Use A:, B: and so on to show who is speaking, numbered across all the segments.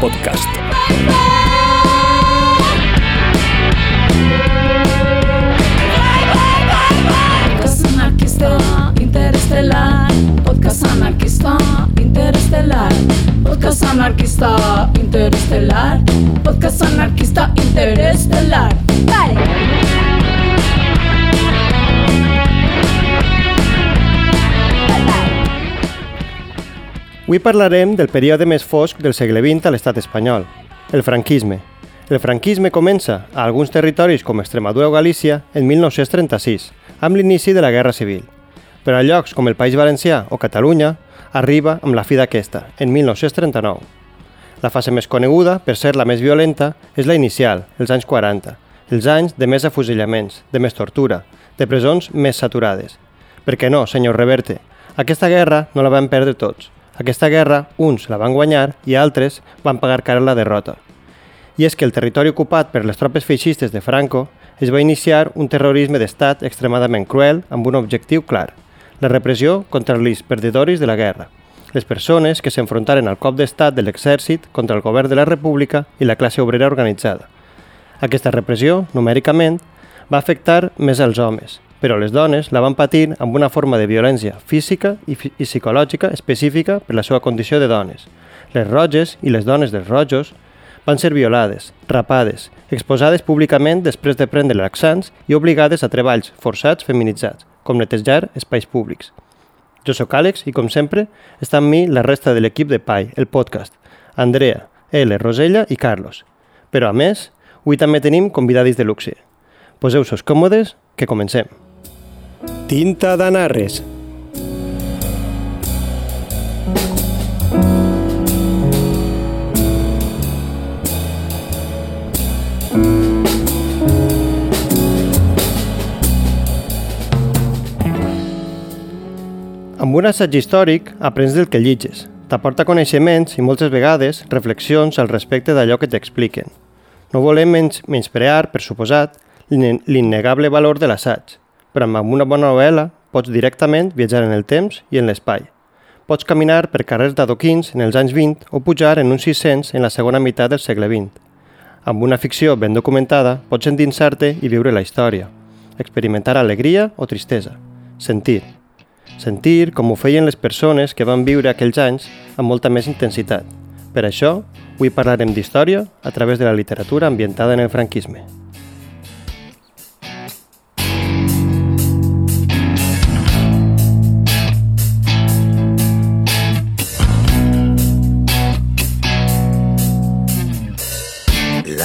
A: podcast.
B: Podcast anarquista interestelar. Podcast anarquista interestelar. Podcast anarquista interestelar. Podcast anarquista interestelar. Vale.
C: Avui parlarem del període més fosc del segle XX a l'estat espanyol, el franquisme. El franquisme comença a alguns territoris com Extremadura o Galícia en 1936, amb l'inici de la Guerra Civil. Però a llocs com el País Valencià o Catalunya arriba amb la fi d'aquesta, en 1939. La fase més coneguda, per ser la més violenta, és la inicial, els anys 40, els anys de més afusellaments, de més tortura, de presons més saturades. Per què no, senyor Reverte? Aquesta guerra no la van perdre tots. Aquesta guerra, uns la van guanyar i altres van pagar cara la derrota. I és que el territori ocupat per les tropes feixistes de Franco es va iniciar un terrorisme d'estat extremadament cruel amb un objectiu clar, la repressió contra els perdedors de la guerra, les persones que s'enfrontaren al cop d'estat de l'exèrcit contra el govern de la república i la classe obrera organitzada. Aquesta repressió, numèricament, va afectar més als homes, però les dones la van patir amb una forma de violència física i, i psicològica específica per la seva condició de dones. Les roges i les dones dels rojos van ser violades, rapades, exposades públicament després de prendre laxants i obligades a treballs forçats feminitzats, com netejar espais públics. Jo sóc Àlex i, com sempre, està amb mi la resta de l'equip de PAI, el podcast, Andrea, L, Rosella i Carlos. Però, a més, avui també tenim convidadis de luxe. Poseu-vos còmodes, que comencem. Tinta d'anarres. Amb un assaig històric aprens del que llitges. T'aporta coneixements i moltes vegades reflexions al respecte d'allò que t'expliquen. No volem menys menysprear, per suposat, l'innegable valor de l'assaig, però amb una bona novel·la pots directament viatjar en el temps i en l'espai. Pots caminar per carrers d'adoquins en els anys 20 o pujar en un 600 en la segona meitat del segle XX. Amb una ficció ben documentada pots endinsar-te i viure la història, experimentar alegria o tristesa, sentir. Sentir com ho feien les persones que van viure aquells anys amb molta més intensitat. Per això, avui parlarem d'història a través de la literatura ambientada en el franquisme.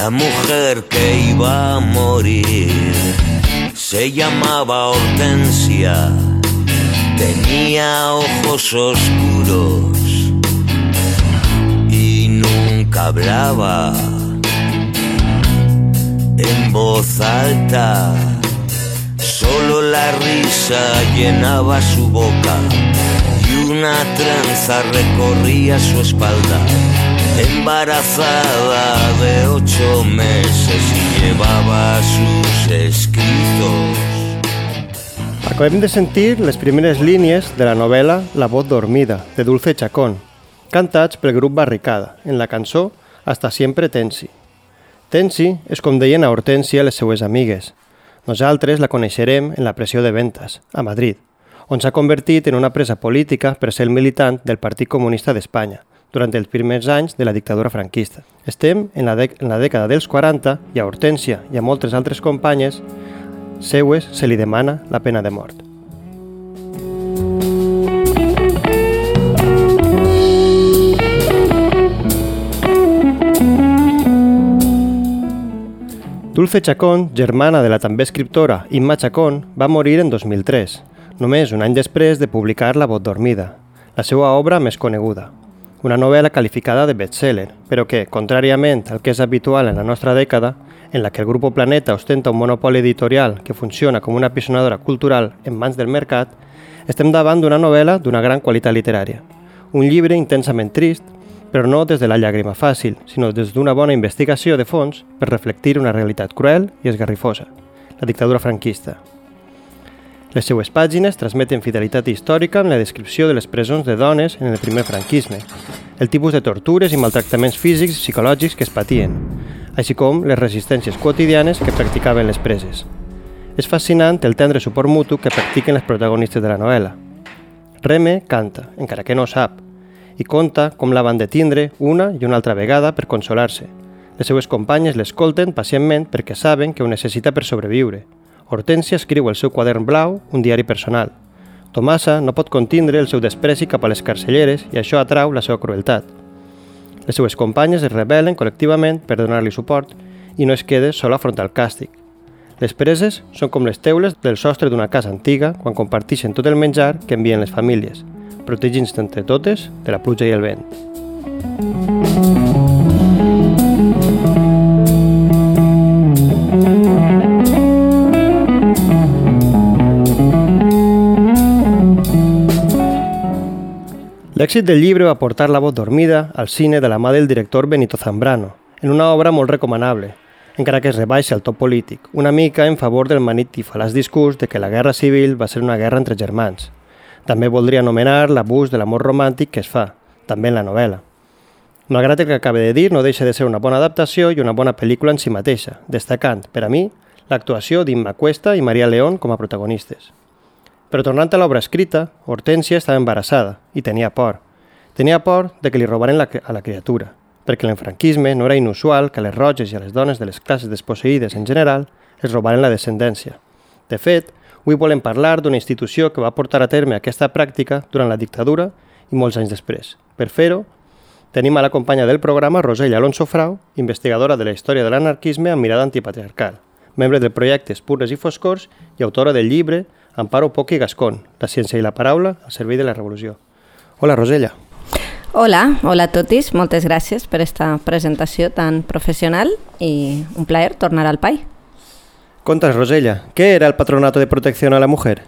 D: La mujer que iba a morir se llamaba Hortensia, tenía ojos oscuros y nunca hablaba. En voz alta, solo la risa llenaba su boca y una tranza recorría su espalda embarazada de ocho meses y llevaba sus escritos.
C: Acabem de sentir les primeres línies de la novel·la La voz dormida, de Dulce Chacón, cantats pel grup Barricada, en la cançó Hasta siempre Tensi. Tensi és com deien a Hortència les seues amigues. Nosaltres la coneixerem en la pressió de ventes, a Madrid, on s'ha convertit en una presa política per ser militant del Partit Comunista d'Espanya, durant els primers anys de la dictadura franquista. Estem en la, en la dècada dels 40 i a Hortència i a moltes altres companyes seues se li demana la pena de mort. Dulce Chacón, germana de la també escriptora Imma Chacón, va morir en 2003, només un any després de publicar La Vot Dormida, la seva obra més coneguda, una novel·la qualificada de bestseller, però que, contràriament al que és habitual en la nostra dècada, en la que el Grupo Planeta ostenta un monopoli editorial que funciona com una pisonadora cultural en mans del mercat, estem davant d'una novel·la d'una gran qualitat literària. Un llibre intensament trist, però no des de la llàgrima fàcil, sinó des d'una bona investigació de fons per reflectir una realitat cruel i esgarrifosa, la dictadura franquista. Les seues pàgines transmeten fidelitat històrica en la descripció de les presons de dones en el primer franquisme, el tipus de tortures i maltractaments físics i psicològics que es patien, així com les resistències quotidianes que practicaven les preses. És fascinant el tendre suport mutu que practiquen les protagonistes de la novel·la. Reme canta, encara que no sap, i conta com la van detindre una i una altra vegada per consolar-se. Les seues companyes l'escolten pacientment perquè saben que ho necessita per sobreviure. Hortència escriu el seu quadern blau, un diari personal. Tomasa no pot contindre el seu despreci cap a les carcelleres i això atrau la seva crueltat. Les seues companyes es rebel·len col·lectivament per donar-li suport i no es queda sola front al càstig. Les preses són com les teules del sostre d'una casa antiga quan comparteixen tot el menjar que envien les famílies – protegint-se entre totes de la pluja i el vent. L'èxit del llibre va portar La voz dormida al cine de la mà del director Benito Zambrano, en una obra molt recomanable, encara que es rebaixa el top polític, una mica en favor del manit i discurs de que la guerra civil va ser una guerra entre germans, també voldria anomenar l'abús de l'amor romàntic que es fa, també en la novel·la. Malgrat el que acabe de dir, no deixa de ser una bona adaptació i una bona pel·lícula en si mateixa, destacant, per a mi, l'actuació d'Imma Cuesta i Maria León com a protagonistes. Però tornant a l'obra escrita, Hortència estava embarassada i tenia por. Tenia por de que li robaren la, a la criatura, perquè l'enfranquisme no era inusual que a les roges i a les dones de les classes desposseïdes en general es robaren la descendència. De fet, Avui volem parlar d'una institució que va portar a terme aquesta pràctica durant la dictadura i molts anys després. Per fer-ho, tenim a la companya del programa Rosella Alonso Frau, investigadora de la història de l'anarquisme amb mirada antipatriarcal, membre del projecte Espurres i Foscors i autora del llibre Amparo Poc i Gascon, la ciència i la paraula al servei de la revolució. Hola, Rosella.
A: Hola, hola a totis, moltes gràcies per esta presentació tan professional i un plaer tornar al PAI.
C: Contas, Rosella, què era el Patronato de Protecció a la Mujer?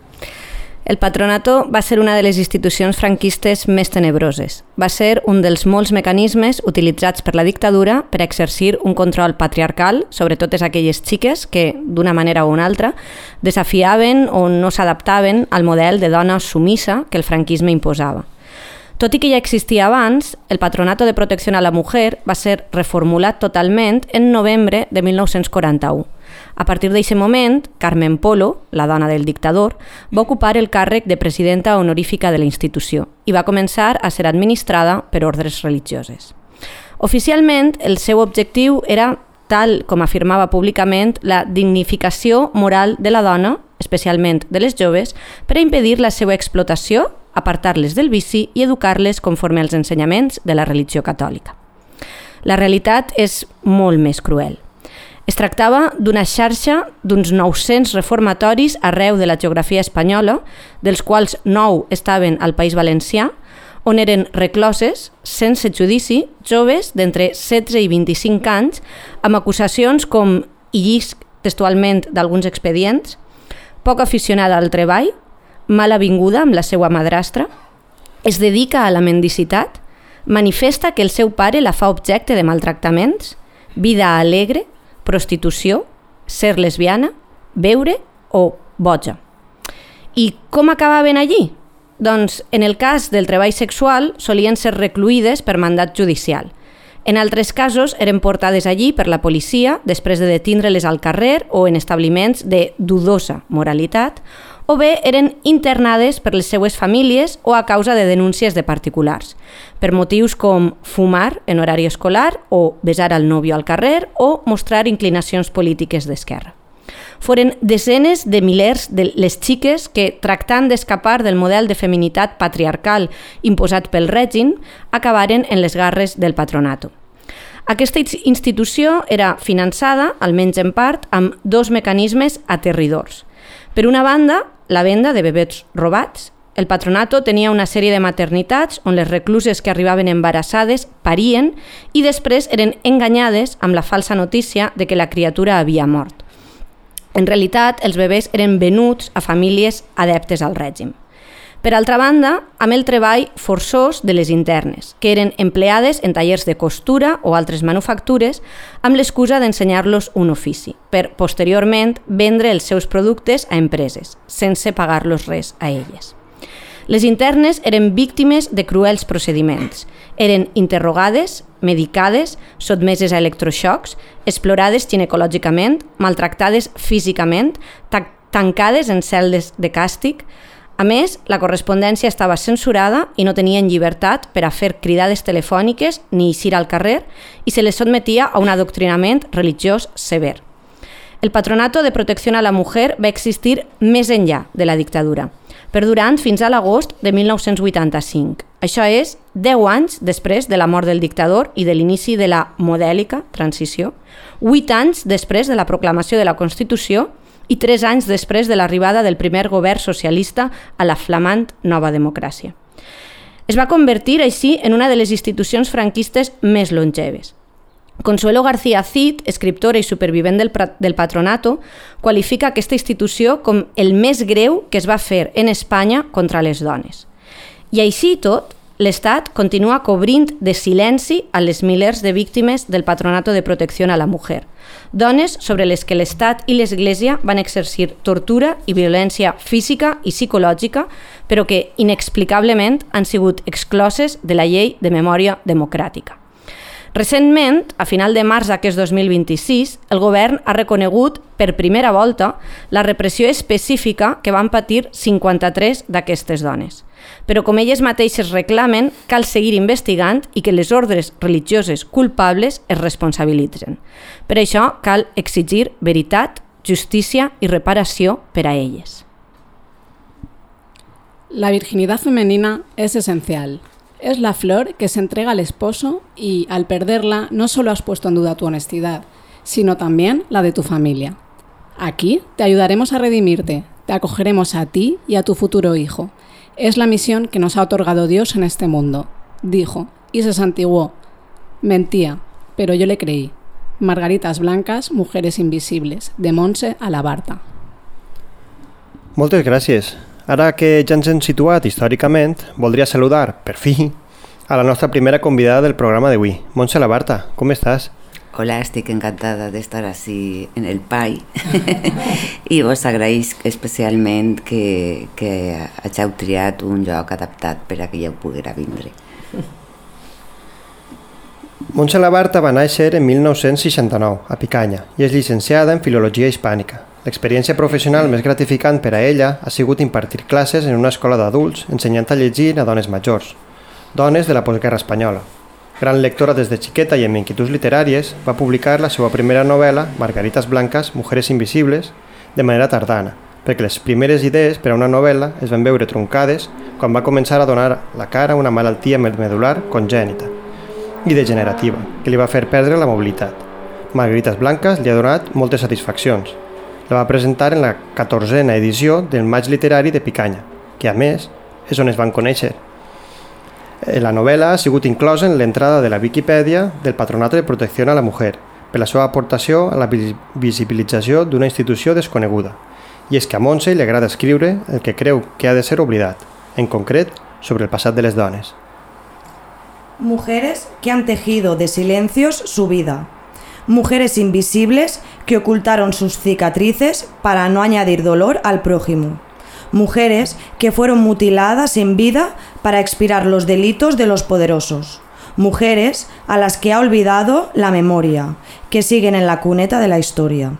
A: El patronato va ser una de les institucions franquistes més tenebroses. Va ser un dels molts mecanismes utilitzats per la dictadura per exercir un control patriarcal sobre totes aquelles xiques que, d'una manera o una altra, desafiaven o no s'adaptaven al model de dona sumissa que el franquisme imposava. Tot i que ja existia abans, el Patronato de Protecció a la Mujer va ser reformulat totalment en novembre de 1941 a partir d'aquest moment, Carmen Polo, la dona del dictador, va ocupar el càrrec de presidenta honorífica de la institució i va començar a ser administrada per ordres religioses. Oficialment, el seu objectiu era, tal com afirmava públicament, la dignificació moral de la dona, especialment de les joves, per a impedir la seva explotació, apartar-les del vici i educar-les conforme als ensenyaments de la religió catòlica. La realitat és molt més cruel. Es tractava d'una xarxa d'uns 900 reformatoris arreu de la geografia espanyola, dels quals 9 estaven al País Valencià, on eren recloses, sense judici, joves d'entre 16 i 25 anys, amb acusacions com, i llisc textualment d'alguns expedients, poc aficionada al treball, mala vinguda amb la seva madrastra, es dedica a la mendicitat, manifesta que el seu pare la fa objecte de maltractaments, vida alegre, prostitució, ser lesbiana, beure o boja. I com acabaven allí? Doncs en el cas del treball sexual solien ser recluïdes per mandat judicial. En altres casos eren portades allí per la policia després de detindre-les al carrer o en establiments de dudosa moralitat o bé eren internades per les seues famílies o a causa de denúncies de particulars, per motius com fumar en horari escolar o besar al nòvio al carrer o mostrar inclinacions polítiques d'esquerra. Foren desenes de milers de les xiques que, tractant d'escapar del model de feminitat patriarcal imposat pel règim, acabaren en les garres del patronato. Aquesta institució era finançada, almenys en part, amb dos mecanismes aterridors. Per una banda, la venda de bebès robats. El patronato tenia una sèrie de maternitats on les recluses que arribaven embarassades parien i després eren enganyades amb la falsa notícia de que la criatura havia mort. En realitat, els bebès eren venuts a famílies adeptes al règim. Per altra banda, amb el treball forçós de les internes, que eren empleades en tallers de costura o altres manufactures amb l'excusa d'ensenyar-los un ofici, per posteriorment vendre els seus productes a empreses, sense pagar-los res a elles. Les internes eren víctimes de cruels procediments. Eren interrogades, medicades, sotmeses a electroxocs, explorades ginecològicament, maltractades físicament, ta tancades en celdes de càstig. A més, la correspondència estava censurada i no tenien llibertat per a fer cridades telefòniques ni eixir al carrer i se les sotmetia a un adoctrinament religiós sever. El Patronato de Protecció a la Mujer va existir més enllà de la dictadura perdurant fins a l'agost de 1985. Això és 10 anys després de la mort del dictador i de l'inici de la modèlica transició, 8 anys després de la proclamació de la Constitució i 3 anys després de l'arribada del primer govern socialista a la flamant nova democràcia. Es va convertir així en una de les institucions franquistes més longeves. Consuelo García Cid, escriptora i supervivent del, del patronato, qualifica aquesta institució com el més greu que es va fer en Espanya contra les dones. I així tot, l'Estat continua cobrint de silenci a les milers de víctimes del Patronato de Protecció a la Mujer, dones sobre les que l'Estat i l'Església van exercir tortura i violència física i psicològica, però que inexplicablement han sigut excloses de la llei de memòria democràtica. Recentment, a final de març d'aquest 2026, el govern ha reconegut per primera volta la repressió específica que van patir 53 d'aquestes dones. Però com elles mateixes reclamen, cal seguir investigant i que les ordres religioses culpables es responsabilitzen. Per això cal exigir veritat, justícia i reparació per a elles.
E: La virginidad femenina es esencial. Es la flor que se entrega al esposo y al perderla no solo has puesto en duda tu honestidad, sino también la de tu familia. Aquí te ayudaremos a redimirte, te acogeremos a ti y a tu futuro hijo. Es la misión que nos ha otorgado Dios en este mundo, dijo, y se santiguó. Mentía, pero yo le creí. Margaritas blancas, mujeres invisibles, de Monse a la Barta.
C: Ara que ja ens hem situat històricament, voldria saludar, per fi, a la nostra primera convidada del programa d'avui, Montse Labarta. Com estàs?
F: Hola, estic encantada d'estar així en el PAI i vos agraïsc especialment que, que hàgiu triat un lloc adaptat per a que ja ho poguera vindre.
C: Montse Labarta va néixer en 1969 a Picanya i és llicenciada en Filologia Hispànica. L'experiència professional més gratificant per a ella ha sigut impartir classes en una escola d'adults ensenyant a llegir a dones majors, dones de la postguerra espanyola. Gran lectora des de xiqueta i amb inquietuds literàries, va publicar la seva primera novel·la, Margaritas Blancas, Mujeres Invisibles, de manera tardana, perquè les primeres idees per a una novel·la es van veure truncades quan va començar a donar la cara a una malaltia medular congènita i degenerativa, que li va fer perdre la mobilitat. Margaritas Blancas li ha donat moltes satisfaccions, la va presentar en la 14a edició del Maig Literari de Picanya, que a més és on es van conèixer. Eh, la novel·la ha sigut inclosa en l'entrada de la Viquipèdia del Patronato de Protecció a la Mujer per la seva aportació a la visibilització d'una institució desconeguda. I és que a Montse li agrada escriure el que creu que ha de ser oblidat, en concret sobre el passat de les dones.
G: Mujeres que han tejido de silencios su vida, mujeres invisibles que ocultaron sus cicatrices para no añadir dolor al prójimo. Mujeres que fueron mutiladas en vida para expirar los delitos de los poderosos. Mujeres a las que ha olvidado la memoria, que siguen en la cuneta de la historia.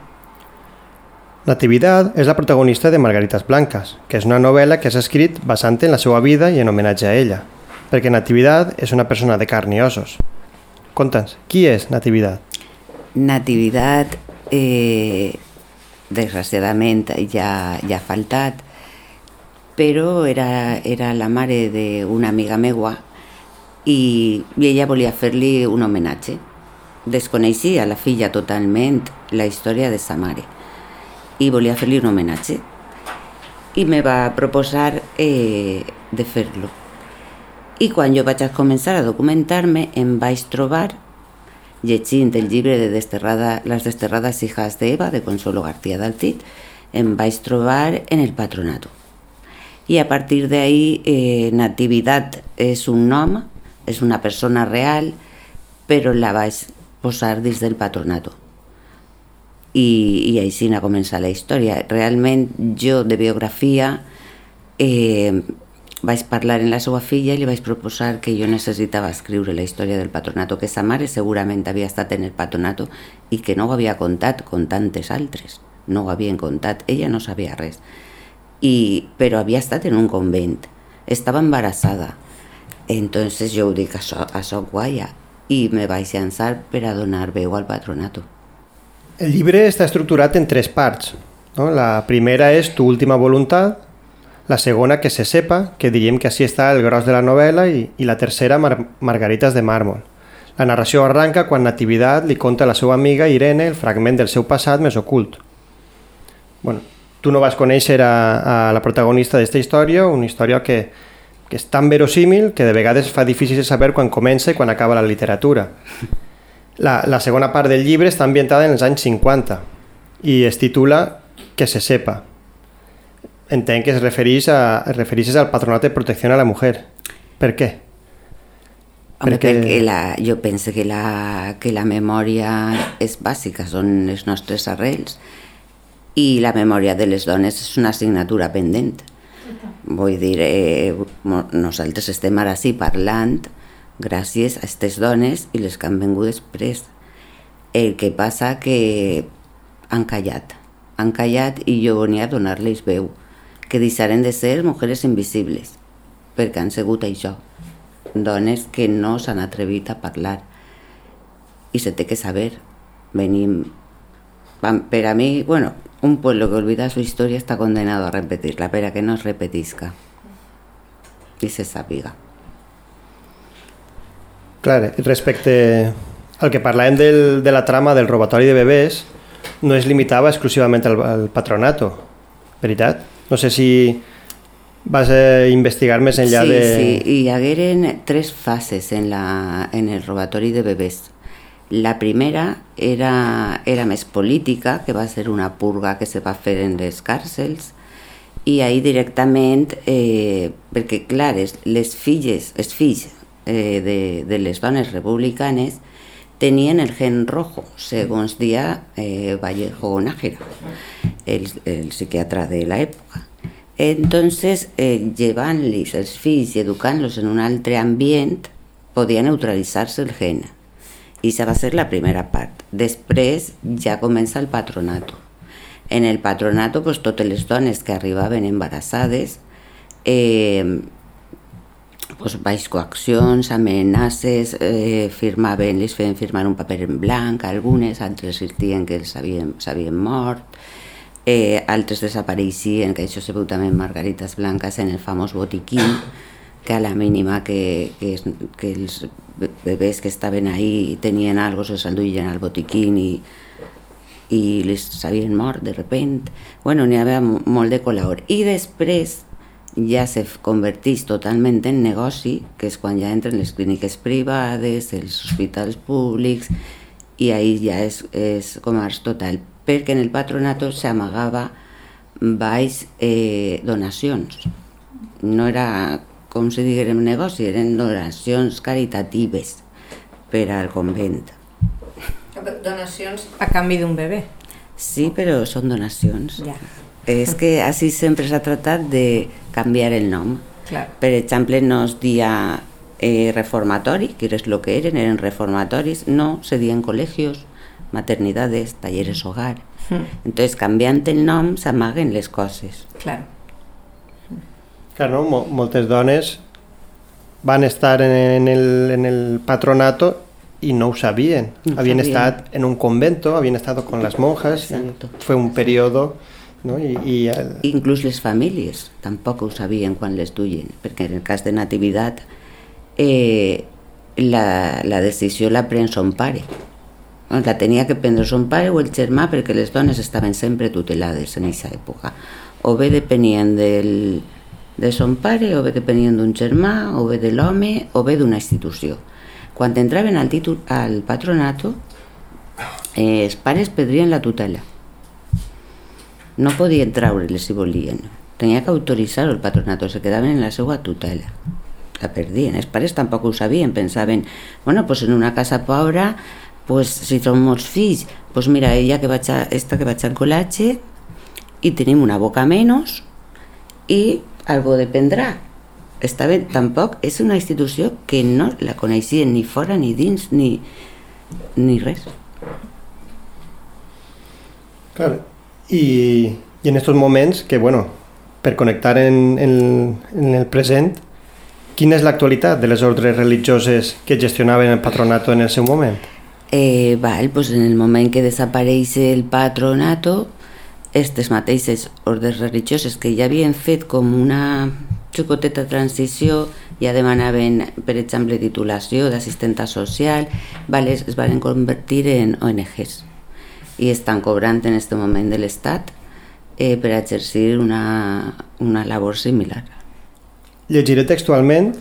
C: Natividad és la protagonista de Margaritas Blancas, que és una novel·la que s'ha escrit basant en la seva vida i en homenatge a ella, perquè Natividad és una persona de carn i ossos. Conta'ns, Natividad?
F: Natividad, eh, desgraciadament, ja, ja ha faltat, però era, era la mare d'una amiga meua i, i ella volia fer-li un homenatge. Desconeixia la filla totalment la història de sa mare i volia fer-li un homenatge i me va proposar eh, de fer-lo. I quan jo vaig començar a documentar-me em vaig trobar llegint el llibre de Desterrada, Les desterrades hijas de Eva, de Consuelo García d'Altit, em vaig trobar en el patronato. I a partir d'ahí, eh, Nativitat és un nom, és una persona real, però la vaig posar dins del patronato. I, i així ha començat la història. Realment, jo de biografia, eh, vaig parlar amb la seva filla i li vaig proposar que jo necessitava escriure la història del patronato, que sa mare segurament havia estat en el patronato i que no ho havia contat com tantes altres. No ho havien contat, ella no sabia res. I, però havia estat en un convent, estava embarassada. Entonces jo ho dic, això, això guaia, i me vaig llançar per a donar veu al patronato.
C: El llibre està estructurat en tres parts. No? La primera és Tu última voluntat, la segona que se sepa, que diríem que així està el gros de la novel·la, i, i la tercera Mar Margaritas de màrmol. La narració arranca quan Natividad li conta a la seva amiga Irene el fragment del seu passat més ocult. Bueno, tu no vas conèixer a, a la protagonista d'aquesta història, una història que, que és tan verosímil que de vegades fa difícil saber quan comença i quan acaba la literatura. La, la segona part del llibre està ambientada en els anys 50 i es titula Que se sepa, entenc que es referís, a, es referís al Patronat de Protecció a la Mujer. Per què?
F: Home,
C: Perquè-
F: perquè la, jo penso que la, que la memòria és bàsica, són les nostres arrels i la memòria de les dones és una assignatura pendent. Vull dir, eh, nosaltres estem ara sí parlant gràcies a aquestes dones i les que han vengut després. El que passa que han callat, han callat i jo venia a donar-les veu, que deixaren de ser mujeres invisibles, perquè han sigut això, dones que no s'han atrevit a parlar. I se té que saber, venim... Per a mi, bueno, un pueblo que olvida su historia está condenado a repetirla, pero a que no es repetisca. Y se sabiga.
C: Clar, respecte al que parlàvem del, de la trama del robatori de bebès, no es limitava exclusivament al, al patronato, veritat? No sé si vas a investigar més enllà
F: sí,
C: de...
F: sí, hi hagueren tres fases en, la, en el robatori de bebès. La primera era, era més política, que va ser una purga que se va fer en les càrcels, i ahir directament, eh, perquè clar, es- les filles, els fills eh, de, de les dones republicanes tenien el gen rojo, segons dia eh, Vallejo Nájera, el, psiquiatra de la època. Entonces, eh, llevant-los els fills i educant-los en un altre ambient, podia neutralitzar-se el gen. I això va ser la primera part. Després ja comença el patronato. En el patronato, pues, totes les dones que arribaven embarassades eh, pues, baix coaccions, amenaces, eh, firmaven, les feien firmar un paper en blanc, algunes, altres diuen que havien, s'havien mort, eh, altres desapareixien, que això se veu també en Margaritas Blancas, en el famós botiquín, que a la mínima que, que, que els be- bebès que estaven ahí tenien algo, se s'enduïen al botiquín i, i les s'havien mort de repent. Bueno, n'hi havia mo- molt de color. I després ja se converteix totalment en negoci, que és quan ja entren les clíniques privades, els hospitals públics, i ahí ja és, és comerç total, perquè en el patronato s'amagava baix eh, donacions. No era, com si diguérem, negoci, eren donacions caritatives per al convent.
A: Donacions a canvi d'un bebè.
F: Sí, però són donacions.
A: Ja.
F: És que així sempre s'ha tratat de canviar el nom.
A: Clar.
F: Per exemple, no es dia eh, reformatori, que és el que eren, eren reformatoris, no, se dien col·legios, maternidades, talleres hogar. Entonces, canviant el nom, s'amaguen les coses.
A: Clar.
C: Clar, no? Mo- Moltes dones van estar en, el, en el patronato y no ho sabien.
F: No
C: habían
F: sabían.
C: estado en un convento, habían estado con las monjas. fue un periodo, ¿no? Y, y, eh,
F: Inclús les famílies tampoc ho sabien quan les duien, perquè en el cas de Nativitat eh, la, la decisió la pren son pare. Doncs La tenia que prendre son pare o el germà perquè les dones estaven sempre tutelades en aquesta època. O bé depenien del, de son pare, o bé depenien d'un germà, o bé de l'home, o bé d'una institució. Quan entraven al, títol, al patronato, eh, els pares perdrien la tutela no podien treure-les si volien. Tenia que autoritzar el patronato, se quedaven en la seva tutela. La perdien. Els pares tampoc ho sabien, pensaven, bueno, pues en una casa pobra, pues si som molts fills, pues mira, ella que vaig a, esta que vaig al col·legi i tenim una boca menys i algo dependrà. està bé, tampoc és una institució que no la coneixien ni fora ni dins ni, ni res.
C: Claro. Y, y en estos moments que, bueno, per connectar en, en, en el present, quina és l'actualitat de les ordres religioses que gestionaven el patronato en el seu moment?
F: Eh, val, pues en el moment que desapareix el patronato, aquestes mateixes ordres religioses que ja havien fet com una xicoteta transició, ja demanaven, per exemple, titulació d'assistenta social, vale, es van convertir en ONGs i estan cobrant en aquest moment de l'Estat eh, per exercir una, una labor similar.
C: Llegiré textualment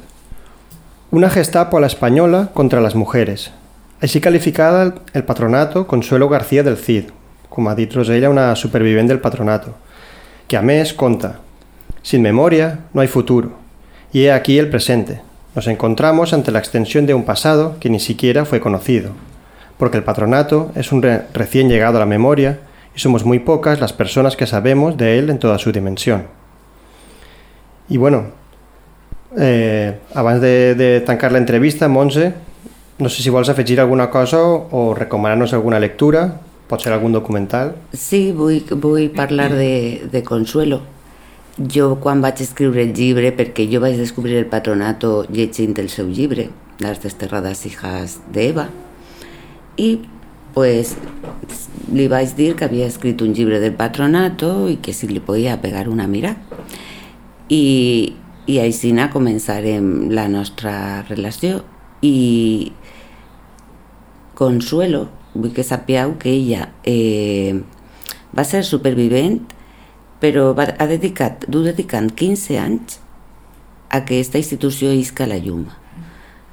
C: una gestapo a la española contra las mujeres. Així calificada el patronato Consuelo García del CID, com ha dit Rosella, una supervivent del patronato, que a més conta Sin memoria no hay futuro, y he aquí el presente. Nos encontramos ante la extensión de un pasado que ni siquiera fue conocido, porque el patronato es un re recién llegado a la memoria y somos muy pocas las personas que sabemos de él en toda su dimensión. Y bueno, eh, abans de, de tancar la entrevista, Montse, no sé si vols afegir alguna cosa o recomanar-nos alguna lectura, pot ser algun documental.
F: Sí, vull, vull parlar de, de Consuelo. Jo quan vaig escriure el llibre, perquè jo vaig descobrir el patronato llegint el seu llibre, Les desterrades hijas d'Eva, i pues, li vaig dir que havia escrit un llibre del patronato i que si li podia pegar una mira. I, i així començarem la nostra relació. I Consuelo, vull que sapigueu que ella eh, va ser supervivent però va, ha dedicat, du dedicant 15 anys a que aquesta institució isca la llum.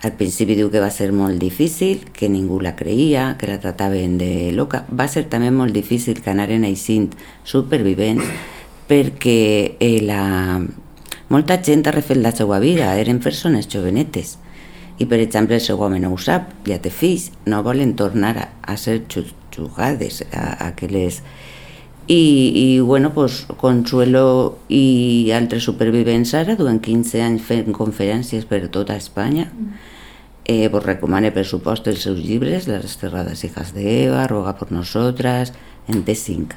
F: Al principi diu que va ser molt difícil, que ningú la creia, que la trataven de loca. Va ser també molt difícil que anaren aixint supervivents perquè eh, la... molta gent ha refet la seva vida, eren persones jovenetes. I, per exemple, el seu home no ho sap, ja té fills, no volen tornar a, a ser jugades a, a aquelles i, i bueno, pues, Consuelo i altres supervivents ara duen 15 anys fent conferències per tota Espanya eh, pues recomane per supost els seus llibres Les desterrades hijas de Eva, Roga por nosotras en T5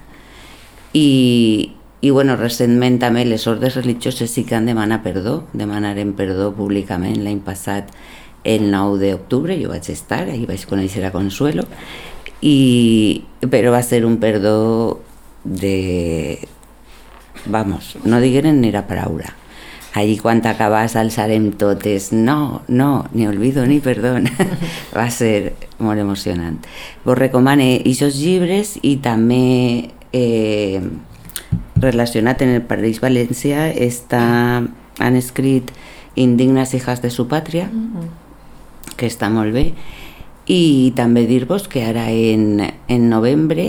F: i, i bueno, recentment també les ordres religioses sí que han demanat perdó demanaren perdó públicament l'any passat el 9 d'octubre jo vaig estar, ahir vaig conèixer a Consuelo i, però va ser un perdó de... Vamos, no digueren ni la paraula. Allí quan acabàs alçarem totes, no, no, ni olvido ni perdón. Va ser molt emocionant. Vos recomane aquests llibres i també eh, relacionat en el París València està, han escrit Indignes hijas de su patria, que està molt bé, i també dir-vos que ara en, en novembre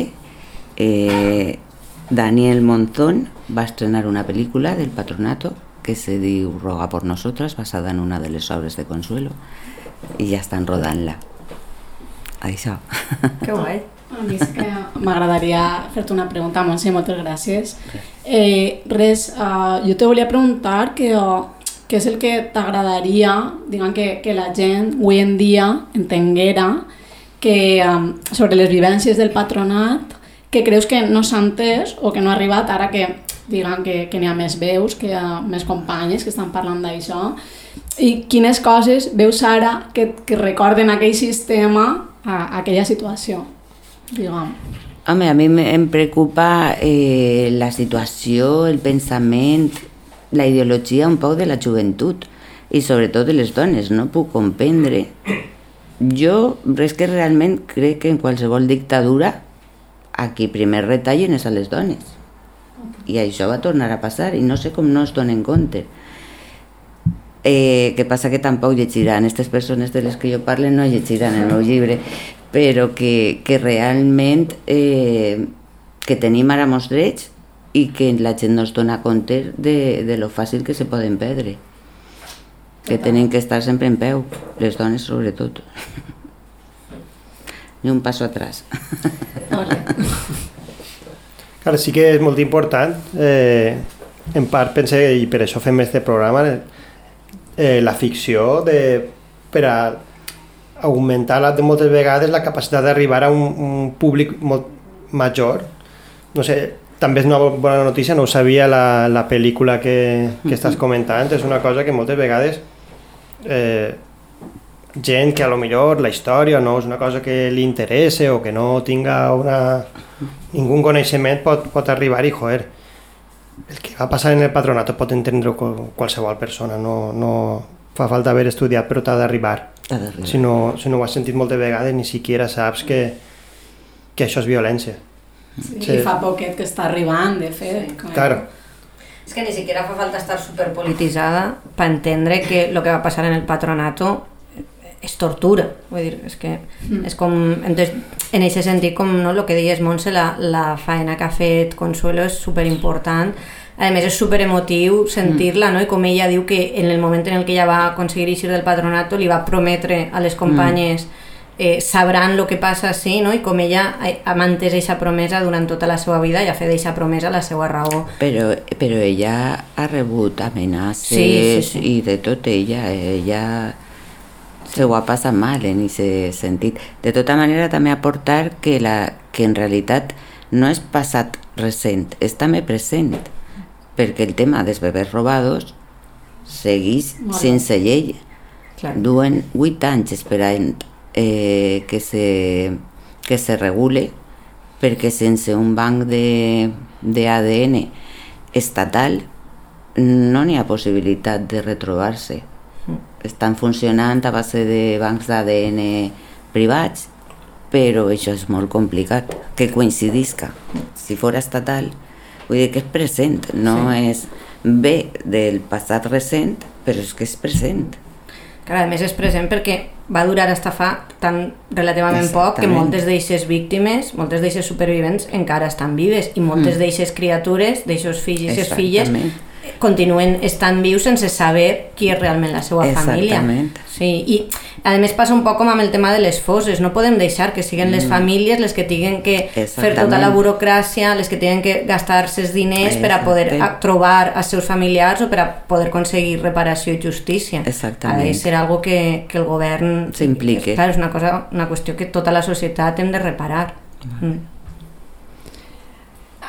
F: eh, Daniel Monzón va estrenar una pel·lícula del Patronato que se diu Roga por nosotras, basada en una de les obres de Consuelo, i ja estan rodant-la. Això.
A: Que guai.
E: A mi és que m'agradaria fer-te una pregunta, Montse, moltes gràcies. Eh, res, uh, jo te volia preguntar que, uh, què és el que t'agradaria, diguem que, que la gent avui en dia entenguera que, um, sobre les vivències del patronat que creus que no s'ha entès o que no ha arribat ara que diguem que, que n'hi ha més veus, que hi ha més companyes que estan parlant d'això i quines coses veus ara que, que recorden aquell sistema a, a aquella situació, diguem.
F: Home, a mi em preocupa eh, la situació, el pensament, la ideologia un poc de la joventut i sobretot de les dones. No puc comprendre. Jo, res que realment crec que en qualsevol dictadura a qui primer retallen és a les dones. I això va tornar a passar i no sé com no es donen compte. Eh, que passa que tampoc llegiran, aquestes persones de les que jo parle no llegiran el meu llibre, però que, que realment eh, que tenim ara molts drets i que la gent no es dona compte de, de lo fàcil que se poden perdre. Que tenen que estar sempre en peu, les dones sobretot. Ni un passo atrás.
C: Clar, sí que és molt important, eh, en part pense, i per això fem este programa, eh, la ficció de, per a augmentar de moltes vegades la capacitat d'arribar a un, un públic molt major. No sé, també és una bona notícia, no ho sabia la, la pel·lícula que, que estàs comentant, és una cosa que moltes vegades eh, gent que a lo millor la història no és una cosa que li interessa o que no tinga una, ningú coneixement pot, pot arribar i, joder, el que va passar en el patronat pot entendre qualsevol persona, no, no fa falta haver estudiat però t'ha d'arribar. Si, no, si no ho has sentit moltes vegades ni siquiera saps que, que això és violència.
E: Sí, sí. I fa poquet que està arribant, de fet.
C: Sí. Claro.
A: És que ni siquiera fa falta estar superpolititzada per entendre que el que va passar en el patronato és tortura, vull dir, és que mm. és com, entonces, en aquest sentit, com no, el que deies, Montse, la, la faena que ha fet Consuelo és superimportant, a més és super emotiu sentir-la, mm. no? i com ella diu que en el moment en el que ella va aconseguir eixir del patronato li va prometre a les companyes mm. eh, sabran el que passa sí, no? i com ella ha mantès aquesta promesa durant tota la seva vida i ha fet aquesta promesa la seva raó.
F: Però, però ella ha rebut amenaces sí, sí, sí. i de tot ella, ella se ho ha passat mal en aquest sentit. De tota manera també aportar que, la, que en realitat no és passat recent, és també present perquè el tema dels bebès robados segueix Molt sense llei. Clar. Duen 8 anys esperant eh, que, se, que se regule perquè sense un banc d'ADN estatal no n'hi ha possibilitat de retrobar-se. Estan funcionant a base de bancs d'ADN privats, però això és molt complicat, que coincidisca. Si fos estatal, Vull dir que és present, no sí. és bé del passat recent, però és que és present.
A: Clar, a més és present perquè va durar hasta fa tan relativament poc que moltes d'eixes víctimes, moltes d'eixes supervivents encara estan vives i moltes mm. d'eixes criatures, d'eixos fills i filles continuen estant vius sense saber qui és realment la seva família. Sí, i a més passa un poc com amb el tema de les fosses, no podem deixar que siguin les mm. famílies les que tinguin que fer tota la burocràcia, les que tinguin que gastar-se els diners per a poder a trobar els seus familiars o per a poder aconseguir reparació i justícia.
F: Exactament. Ha de
A: ser algo que, que el govern
F: s'impliqui.
A: Clar, és una, cosa, una qüestió que tota la societat hem de reparar. Mm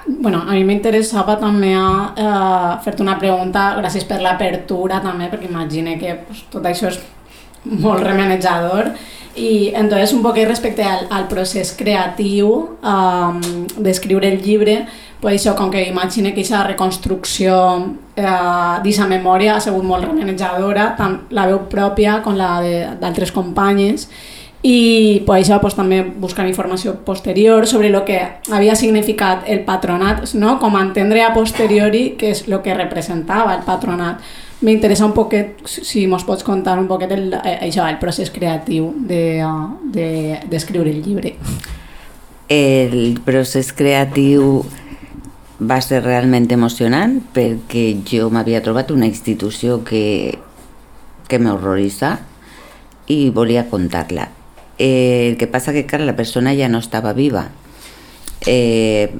E: bueno, a mi m'interessava també eh, fer-te una pregunta, gràcies per l'apertura també, perquè imagine que pues, tot això és molt remanejador i entonces un poquet respecte al, al procés creatiu um, d'escriure el llibre pues això, com que imagine que aquesta reconstrucció eh, d'aquesta memòria ha sigut molt remanejadora, tant la veu pròpia com la d'altres companyes i per això pues, també buscar informació posterior sobre el que havia significat el patronat, no? com entendre a posteriori què és el que representava el patronat. M'interessa un poquet, si mos pots contar un poquet el, eh, això, el procés creatiu d'escriure de, de, el llibre.
F: El procés creatiu va ser realment emocionant perquè jo m'havia trobat una institució que, que m'horroritza i volia contar-la Eh, el que passa que, clar, la persona ja no estava viva. Eh,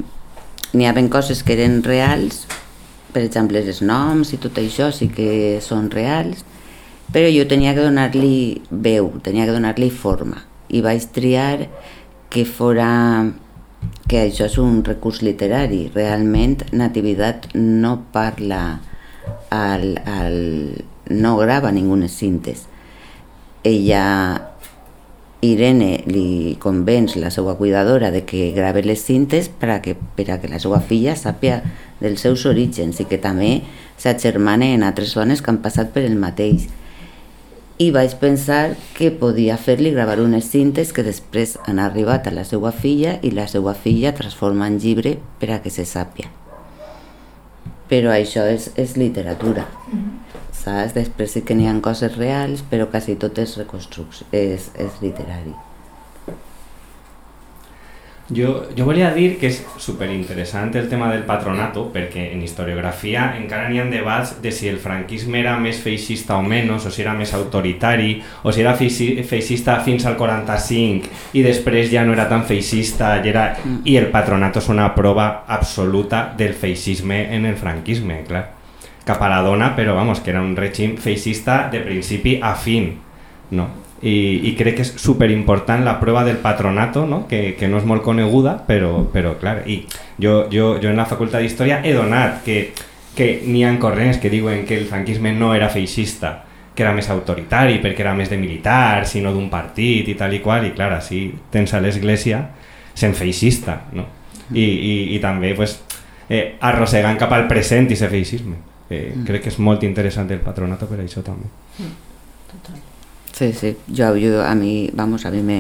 F: N'hi havia coses que eren reals, per exemple, els noms i tot això sí que són reals, però jo tenia que donar-li veu, tenia que donar-li forma i vaig triar que fora que això és un recurs literari. Realment Nativitat no parla, al, al, no grava ningunes cintes. Ella Irene li convenç la seva cuidadora de que grave les cintes per a que, per a que la seva filla sàpia dels seus orígens i que també s'agermane en altres dones que han passat per el mateix. I vaig pensar que podia fer-li gravar unes cintes que després han arribat a la seva filla i la seva filla transforma en llibre per a que se sàpia. Però això és, és literatura. Mm -hmm saps? Després sí que n'hi ha coses reals, però quasi tot és, és, és literari.
H: Jo, jo volia dir que és superinteressant el tema del patronato perquè en historiografia encara n'hi ha debats de si el franquisme era més feixista o menys, o si era més autoritari, o si era feixista fins al 45 i després ja no era tan feixista i, era, mm. i el patronato és una prova absoluta del feixisme en el franquisme, clar cap a però vamos, que era un règim feixista de principi a fin, no? I, i crec que és superimportant la prova del patronato, no? Que, que no és molt coneguda, però, però clar, i jo, jo, jo en la facultat d'Història he donat que, que n'hi ha corrents que diuen que el franquisme no era feixista, que era més autoritari perquè era més de militar, sinó d'un partit i tal i qual, i clar, així tens a l'església sent feixista, no? I, i, i també pues, eh, arrossegant cap al present i ser feixisme. Eh, mm. Crec que és molt interessant el patronato per això també.
F: Mm. Sí, sí, jo, jo a mi, vamos, a mi me,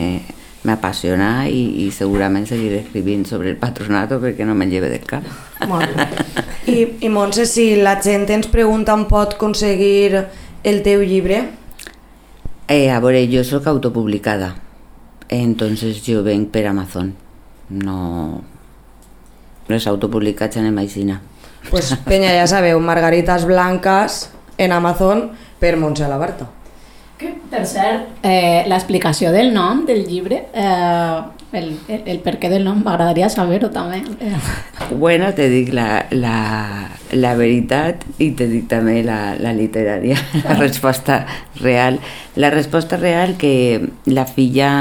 F: me apasiona i, i segurament seguiré escrivint sobre el patronato perquè no me'n lleve del cap.
G: Molt bé. I, I Montse, si la gent ens pregunta on pot aconseguir el teu llibre?
F: Eh, a veure, jo sóc autopublicada, entonces jo venc per Amazon, no... Les autopublicats anem a Isina.
G: Pues penya, ja sabeu, Margaritas Blancas en Amazon per Montse Labarta.
E: Que, per cert, eh, l'explicació del nom del llibre, eh, el, el, el per què del nom, m'agradaria saber-ho també.
F: Bueno, te dic la, la, la veritat i te dic també la, la literària, la resposta real. La resposta real que la filla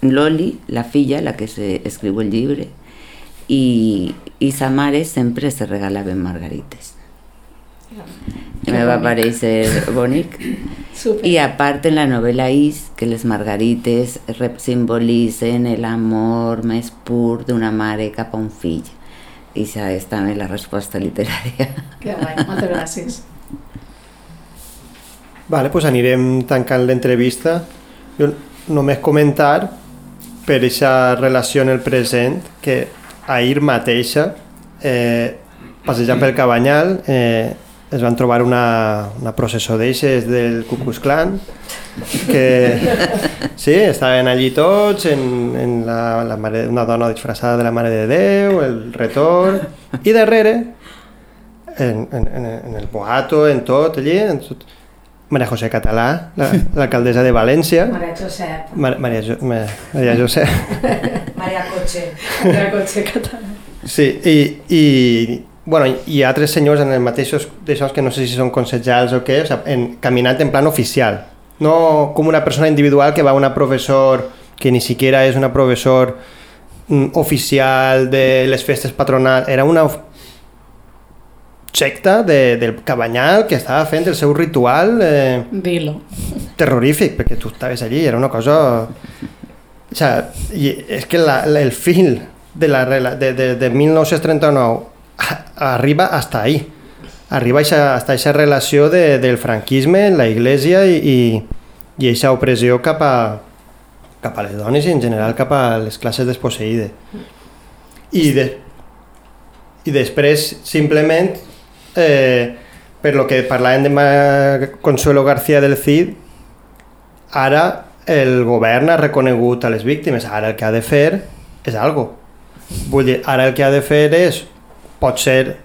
F: Loli, la filla, la que se escriu el llibre, i, i sa mare sempre se regalaven margarites. Me va parecer bonic.
E: Super.
F: Y aparte en la novela Is, que les margarites simbolitzen el amor més pur d'una mare cap a un fill. I això és també la resposta literària.
E: Que guai, moltes gràcies.
C: Vale, pues anirem tancant l'entrevista. Jo només comentar per aquesta relació en el present que ahir mateixa, eh, passejant pel Cabanyal, eh, es van trobar una, una processó d'eixes del Ku Klux Klan que sí, estaven allí tots en, en la, la mare, una dona disfressada de la Mare de Déu, el retorn i darrere en, en, en el boato, en tot allí en tot, Maria José Català, la- l'alcaldessa de València
E: Maria Josep.
C: Mar Maria, jo Ma- Maria José
G: Maria Cotxe.
E: Maria Cotxe català.
C: Sí, i, i bueno, hi ha altres senyors en els mateixos d'això que no sé si són consellers o què, o sigui, en, caminant en plan oficial, no com una persona individual que va a una professor que ni siquiera és una professor mm, oficial de les festes patronals, era una secta de, del Cabanyal que estava fent el seu ritual eh,
E: Dilo.
C: terrorífic, perquè tu estaves allí, era una cosa... O sea, i és que la, la, el fil de, la, de, de, de 1939 a- arriba hasta ahí. Arriba eixa, hasta aquesta relació de, del franquisme, la iglesia i, i, i eixa opressió cap a, cap a les dones i en general cap a les classes desposseïdes. I, de, i després simplement eh, per lo que parlàvem de Consuelo García del CID ara el govern ha reconegut a les víctimes. Ara el que ha de fer és algo. Vull dir, ara el que ha de fer és pot ser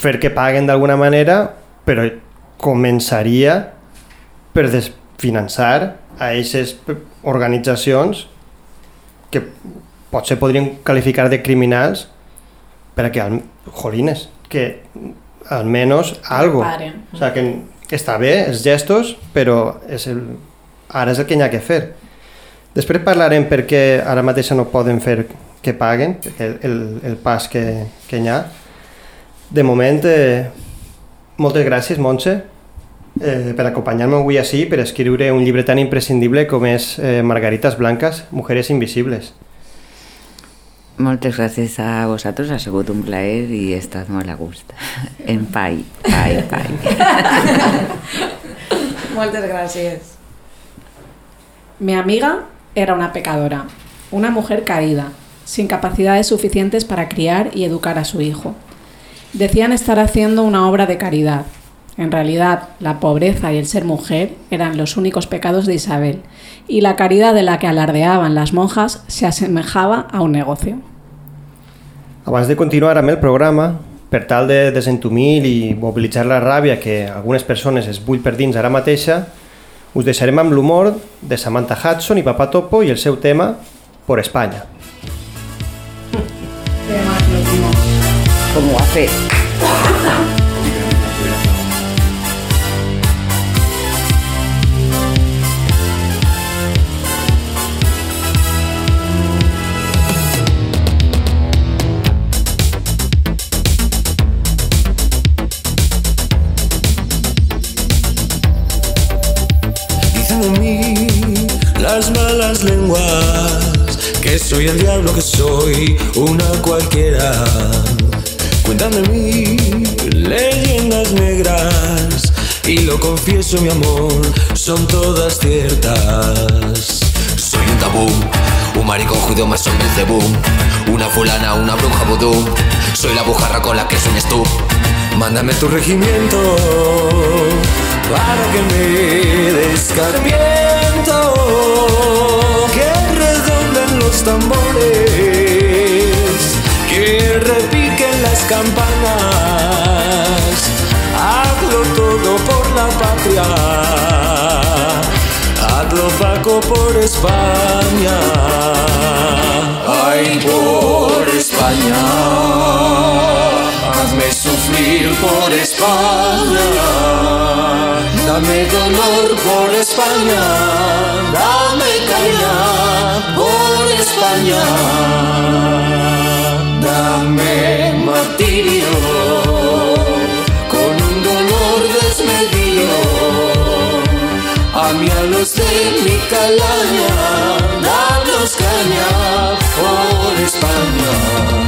C: fer que paguen d'alguna manera però començaria per desfinançar a aquestes organitzacions que potser podrien qualificar de criminals perquè, jolines, que almenys algo.
E: Paren.
C: O sea, que, està bé els gestos, però és el, ara és el que hi ha que fer. Després parlarem per què ara mateix no poden fer que paguen, el, el, el pas que, que hi ha. De moment, eh, moltes gràcies, Montse, eh, per acompanyar-me avui així per escriure un llibre tan imprescindible com és eh, Margaritas Blancas, Mujeres Invisibles.
F: Moltes gràcies a vosaltres, ha sigut un plaer i he estat molt a gust. En pai, pai, pai.
G: Moltes gràcies.
E: Mi amiga era una pecadora, una mujer caída, sin capacidades suficientes para criar y educar a su hijo. Decían estar haciendo una obra de caridad. En realidad, la pobreza y el ser mujer eran los únicos pecados de Isabel, y la caridad de la que alardeaban las monjas se asemejaba a un negocio.
C: Abans de continuar amb el programa, per tal de desentumir i mobilitzar la ràbia que algunes persones es bull per dins ara mateixa, us deixarem amb l'humor de Samantha Hudson i Papa Topo i el seu tema Por España.
F: Com ho
I: las malas lenguas, que soy el diablo, que soy una cualquiera. Cuentan de leyendas negras y lo confieso mi amor, son todas ciertas. Soy un tabú, un maricón judío más de boom, una fulana, una bruja vudú. Soy la bujarra con la que sueñas tú. Mándame tu regimiento para que me descarmiento. Que redonden los tambores, que repiquen las campanas. Hazlo todo por la patria. Hazlo Paco por España. Ay, por España. Hazme sufrir por España. Dame dolor por España. Dame caña por España. Dame martirio con un dolor desmedido. A mí a los de mi calaña, danos caña por España.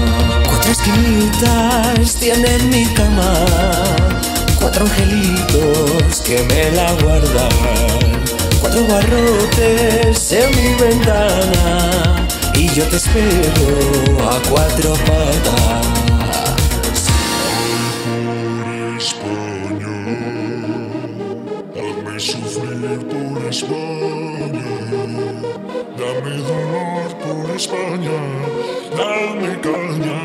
I: Esquinitas tiene mi cama, cuatro angelitos que me la guardan, cuatro barrotes en mi ventana. Y yo te espero a cuatro patas.
J: Hazme sufrir por España, dame dolor por España, dame caña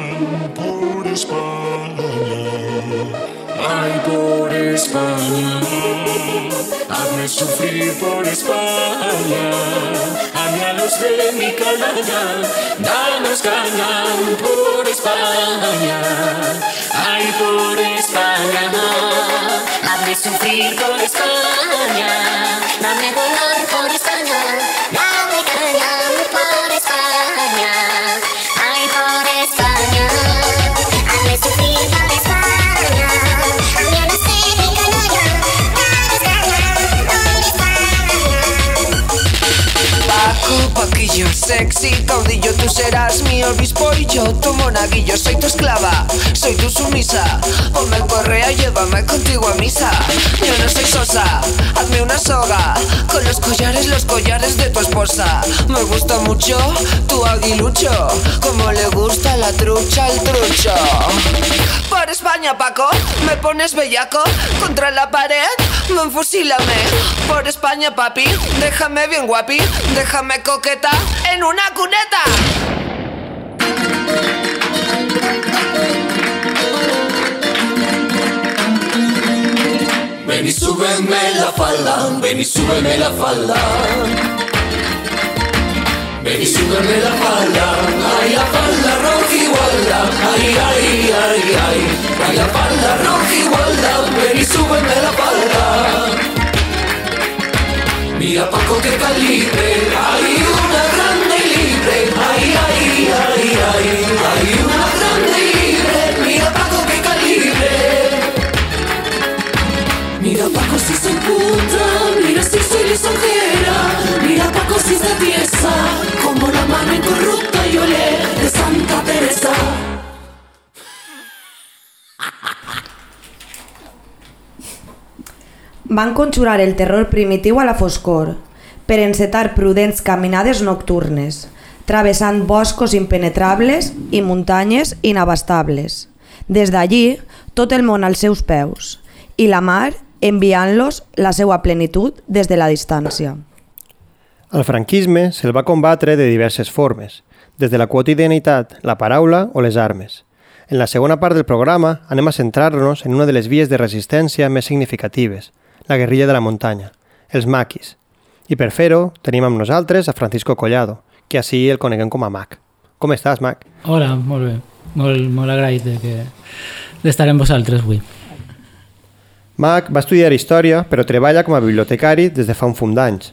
J: por España.
I: Ay, por España, hazme sufrir por España. A mí a los de mi calaña, danos caña por España. Ay, por España, hazme sufrir por España. Dame dolor por España,
K: Paquillo, sexy, caudillo, tú serás mi obispo y yo tu monaguillo. Soy tu esclava, soy tu sumisa. Ponme el correa, llévame contigo a misa. Yo no soy sosa, hazme una soga. Con los collares, los collares de tu esposa. Me gusta mucho tu aguilucho, como le gusta la trucha al trucho. Por España, Paco, me pones bellaco contra la pared, me enfusílame. Por España, papi, déjame bien guapi, déjame en una cuneta.
I: Ven y súbeme la falda, ven y súbeme la falda. Ven y súbeme la falda, ay la falda roja igualda, ay ay ay ay, ay la falda roja igualda, ven y súbeme la falda. Mira Paco que calibre, hay
G: Van conjurar el terror primitiu a la foscor, per encetar prudents caminades nocturnes, travessant boscos impenetrables i muntanyes inabastables. Des d'allí, tot el món als seus peus, i la mar enviant-los la seva plenitud des de la distància.
C: Al franquisme se'l va combatre de diverses formes, des de la quotidianitat, la paraula o les armes. En la segona part del programa anem a centrar-nos en una de les vies de resistència més significatives, la guerrilla de la muntanya, els maquis. I per fer-ho tenim amb nosaltres a Francisco Collado, que així el coneguem com a Mac. Com estàs, Mac?
L: Hola, molt bé. Molt, molt agraït de que d'estar amb vosaltres avui.
C: Mac va estudiar història, però treballa com a bibliotecari des de fa un fum d'anys.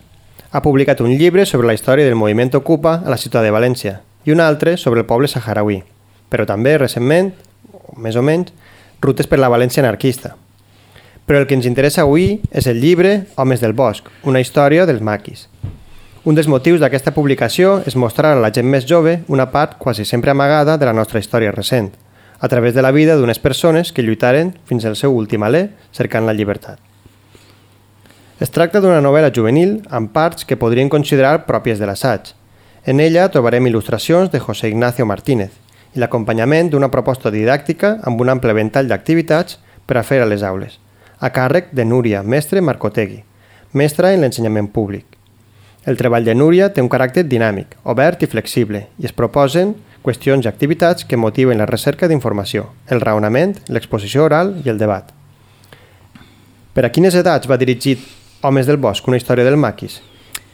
C: Ha publicat un llibre sobre la història del moviment Ocupa a la ciutat de València i un altre sobre el poble saharaui, però també, recentment, més o menys, rutes per la València anarquista. Però el que ens interessa avui és el llibre Homes del Bosc, una història dels maquis. Un dels motius d'aquesta publicació és mostrar a la gent més jove una part quasi sempre amagada de la nostra història recent, a través de la vida d'unes persones que lluitaren fins al seu últim alè cercant la llibertat. Es tracta d'una novel·la juvenil amb parts que podrien considerar pròpies de l'assaig. En ella trobarem il·lustracions de José Ignacio Martínez i l'acompanyament d'una proposta didàctica amb un ample ventall d'activitats per a fer a les aules, a càrrec de Núria Mestre Marcotegui, mestra en l'ensenyament públic. El treball de Núria té un caràcter dinàmic, obert i flexible i es proposen qüestions i activitats que motiven la recerca d'informació, el raonament, l'exposició oral i el debat. Per a quines edats va dirigit Homes del Bosc, una història del maquis?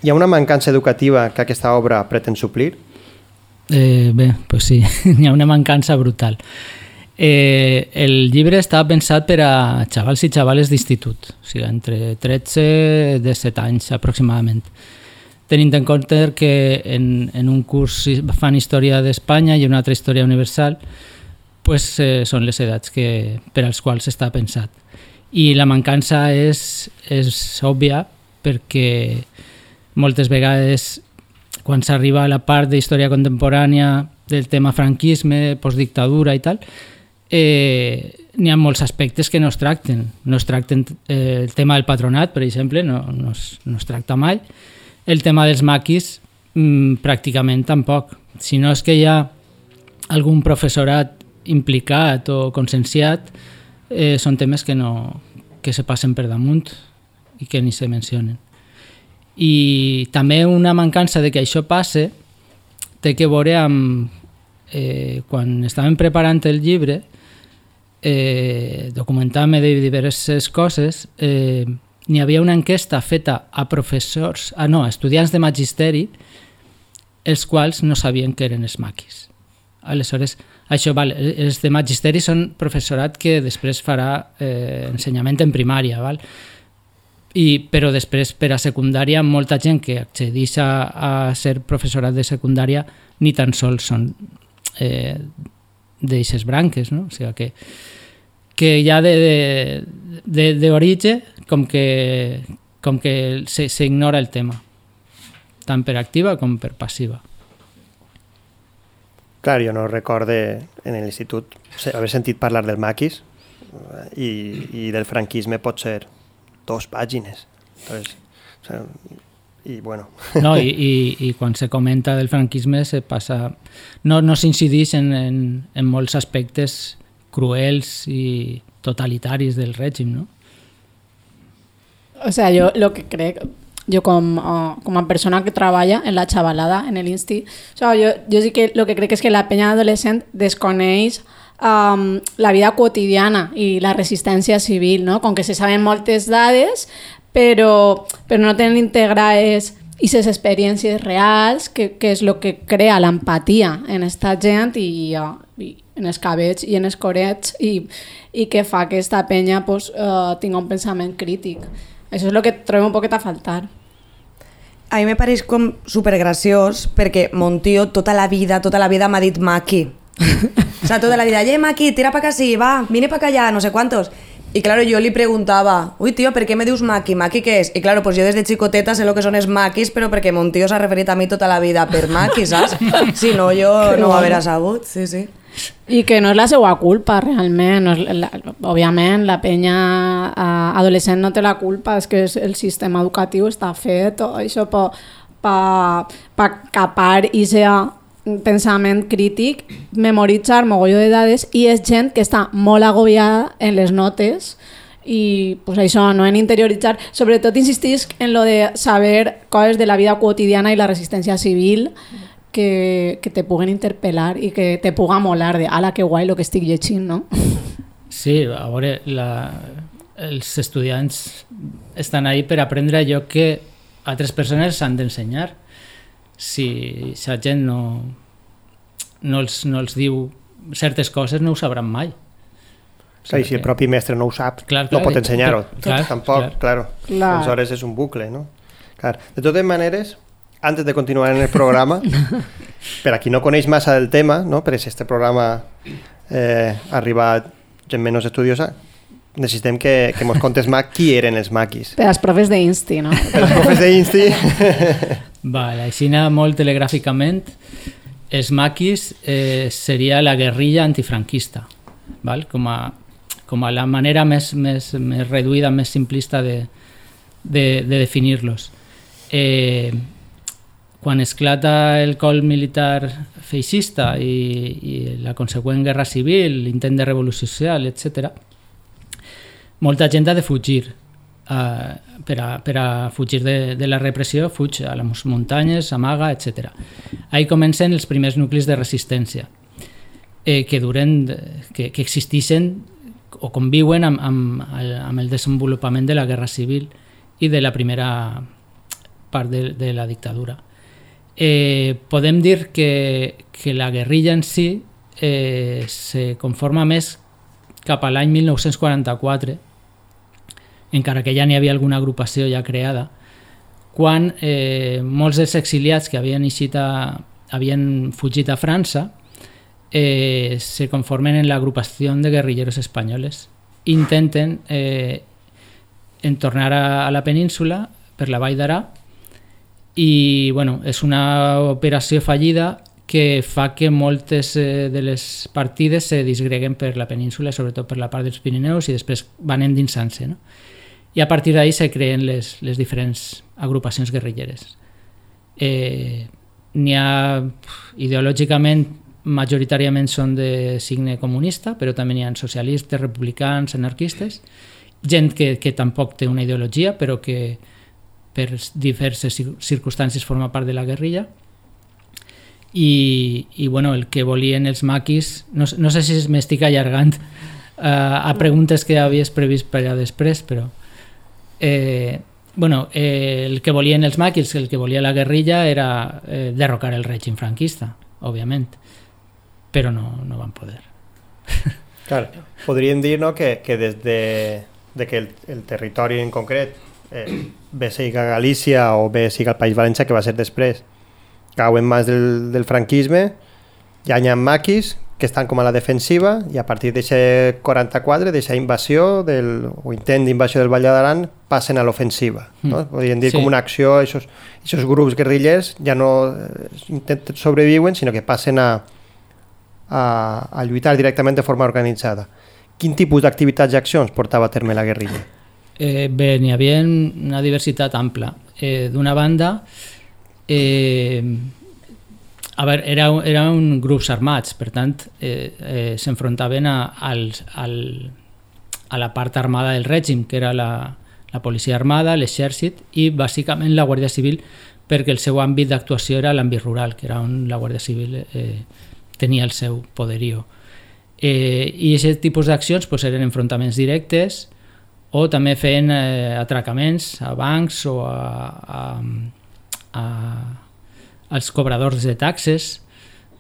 C: Hi ha una mancança educativa que aquesta obra pretén suplir?
L: Eh, bé, pues sí, hi ha una mancança brutal. Eh, el llibre estava pensat per a xavals i xavales d'institut, o sigui, entre 13 i 17 anys aproximadament. Tenint en compte que en, en un curs fan història d'Espanya i una altra història universal, pues, eh, són les edats que, per als quals està pensat. I la mancança és, és òbvia perquè moltes vegades quan s'arriba a la part d'història contemporània del tema franquisme, postdictadura i tal, eh, n'hi ha molts aspectes que no es tracten. No es tracten eh, el tema del patronat, per exemple, no, no, es, no es tracta mai. El tema dels maquis, mmm, pràcticament tampoc. Si no és que hi ha algun professorat implicat o conscienciat, eh, són temes que, no, que se passen per damunt i que ni se mencionen. I també una mancança de que això passe té que veure amb... Eh, quan estàvem preparant el llibre, eh, documentant-me de diverses coses, eh, n'hi havia una enquesta feta a professors, ah, no, a estudiants de magisteri, els quals no sabien que eren els maquis. Aleshores, això, val, els de magisteri són professorat que després farà eh, ensenyament en primària, val? I, però després per a secundària molta gent que accedeix a, a ser professorat de secundària ni tan sols són eh, d'eixes branques, no? O sigui que, que ja d'origen com que, com que s'ignora el tema, tant per activa com per passiva.
C: Clar, jo no recorde en l'institut haver sentit parlar del maquis i, i del franquisme pot ser dos pàgines. Entonces, o sea, i bueno...
L: No, i, i, i quan se comenta del franquisme se passa... No, no s'incideix en, en, en molts aspectes cruels i totalitaris del règim, no?
E: O sea, yo lo que creo, yo como, como persona que trabaja en la chavalada, en el Insti, o sea, yo, yo sí que lo que creo que es que la peña adolescente desconéis um, la vida quotidiana i la resistència civil, no? Com que se saben moltes dades, però, però no tenen integrades aquestes experiències reals, que, que és el que crea l'empatia en esta gent i, uh, i en els cabells i en els corets i, i que fa que aquesta penya pues, uh, tingui un pensament crític. Això és el que trobem un poquet a faltar.
G: A mi me pareix com supergraciós perquè mon tio tota la vida, tota la vida m'ha dit maqui. o sea, tota la vida, ye maqui, tira pa acá sí, va, vine pa ya, no sé cuántos. Y claro, yo le preguntaba, uy, tío, ¿por qué me dius maqui? ¿Maqui qué es? Y claro, pues yo desde chicoteta sé lo que son es maquis, però perquè mon tio s'ha referit a mi tota la vida per maqui, saps? Si no, jo no ho haver sabut, sí, sí.
E: I que no és la seva culpa, realment. No és la, òbviament, la penya eh, adolescent no té la culpa, és que el sistema educatiu està fet, això per pa, pa capar i ser pensament crític, memoritzar mogolló de dades i és gent que està molt agobiada en les notes i pues això, no en interioritzar sobretot insistís en lo de saber coses de la vida quotidiana i la resistència civil que, que te puguen interpel·lar i que te puga molar de ala que guai lo que estic llegint, no?
L: Sí, a veure, la, els estudiants estan ahí per aprendre allò que altres persones s'han d'ensenyar. Si la gent no, no, els, no els diu certes coses, no ho sabran mai.
C: Sí, si el propi mestre no ho sap, clar, clar, no pot ensenyar-ho. Tampoc, clar. claro. Clar. Aleshores és un bucle, no? Clar. De totes maneres, antes de continuar en el programa, per a qui no coneix massa del tema, no? per si este programa eh, ha arribat gent menys estudiosa, necessitem que, que mos contes, Mac, qui eren els maquis.
E: Per als profes d'Insti, no?
C: Els profes d'Insti...
L: Vale, així molt telegràficament, els maquis eh, seria la guerrilla antifranquista, val? Com, a, com a la manera més, més, més reduïda, més simplista de, de, de definir-los. Eh, quan esclata el col militar feixista i, i la conseqüent guerra civil, l'intent de revolució social, etc., molta gent ha de fugir. Uh, per, a, per a fugir de, de la repressió, fuig a les muntanyes, amaga, etc. Ahí comencen els primers nuclis de resistència eh, que duren, que, que existeixen o conviuen amb, amb, amb el desenvolupament de la guerra civil i de la primera part de, de la dictadura. Eh, podem dir que, que la guerrilla en si eh, se conforma més cap a l'any 1944 encara que ja n'hi havia alguna agrupació ja creada, quan eh, molts dels exiliats que havien, a, havien fugit a França eh, se conformen en l'agrupació de guerrilleros espanyoles. Intenten eh, en tornar a, a la península per la Vall d'Arà i bueno, és una operació fallida que fa que moltes eh, de les partides se disgreguen per la península, sobretot per la part dels Pirineus, i després van endinsant-se. No? I a partir d'ahí se creen les, les diferents agrupacions guerrilleres. Eh, N'hi ha, ideològicament, majoritàriament són de signe comunista, però també n'hi ha socialistes, republicans, anarquistes, gent que, que tampoc té una ideologia, però que per diverses circumstàncies forma part de la guerrilla. I, i bueno, el que volien els maquis, no, no sé si m'estic allargant uh, a preguntes que havies previst per allà després, però eh, bueno, eh, el que volien els maquis, el que volia la guerrilla era eh, derrocar el règim franquista, òbviament, però no, no van poder.
C: Clar, podríem dir no, que, que des de, de que el, el territori en concret, eh, bé sigui Galícia o bé sigui el País Valencià, que va ser després, cau en mans del, del franquisme, ja hi ha maquis que estan com a la defensiva i a partir d'aquest 44, d'aquesta invasió del, o intent d'invasió del Vall d'Aran passen a l'ofensiva. Mm. No? Podríem dir sí. com una acció, aquests grups guerrillers ja no eh, intenten sobreviuen, sinó que passen a, a, a lluitar directament de forma organitzada. Quin tipus d'activitats i accions portava a terme la guerrilla?
L: Eh, bé, n'hi havia una diversitat ampla. Eh, D'una banda, eh, a veure, era, era un grups armats, per tant, eh, eh, s'enfrontaven a, al, al, a la part armada del règim, que era la, la policia armada, l'exèrcit i bàsicament la Guàrdia Civil perquè el seu àmbit d'actuació era l'àmbit rural, que era on la Guàrdia Civil eh, tenia el seu poderio. Eh, I aquest tipus d'accions pues, eren enfrontaments directes o també feien eh, atracaments a bancs o a, a, a als cobradors de taxes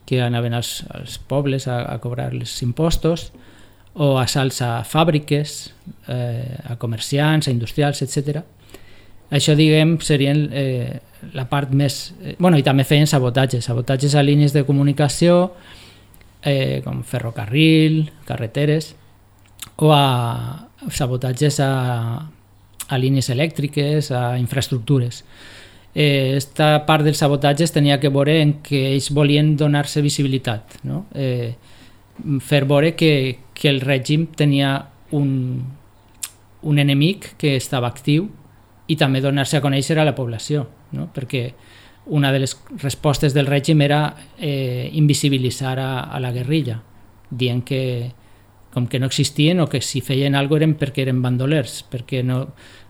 L: que anaven als, als pobles a, a cobrar els impostos o assalts a fàbriques, eh, a comerciants, a industrials, etc. Això, diguem, serien eh, la part més... Eh, bueno, i també feien sabotatges, sabotatges a línies de comunicació, eh, com ferrocarril, carreteres, o a sabotatges a, a línies elèctriques, a infraestructures eh, esta part dels sabotatges tenia que veure en que ells volien donar-se visibilitat, no? eh, fer veure que, que el règim tenia un, un enemic que estava actiu i també donar-se a conèixer a la població, no? perquè una de les respostes del règim era eh, invisibilitzar a, a la guerrilla, dient que com que no existien o que si feien alguna eren perquè eren bandolers, perquè no,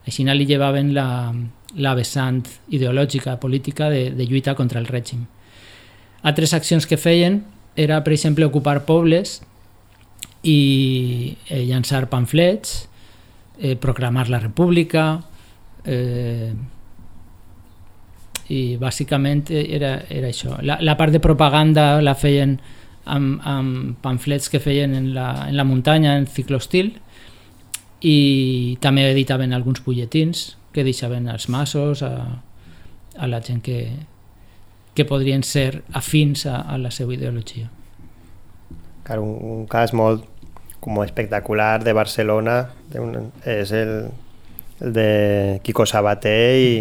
L: així li llevaven la, la vessant ideològica, política de, de lluita contra el règim. Altres accions que feien era, per exemple, ocupar pobles i eh, llançar pamflets, eh, proclamar la república, eh, i bàsicament era, era això. La, la part de propaganda la feien amb, amb pamflets que feien en la, en la muntanya, en ciclostil, i també editaven alguns butlletins que deixaven als massos, a, a la gent que, que podrien ser afins a, a la seva ideologia.
C: Clar, un, un cas molt como espectacular de Barcelona de un, és el, el de Kiko Sabater i,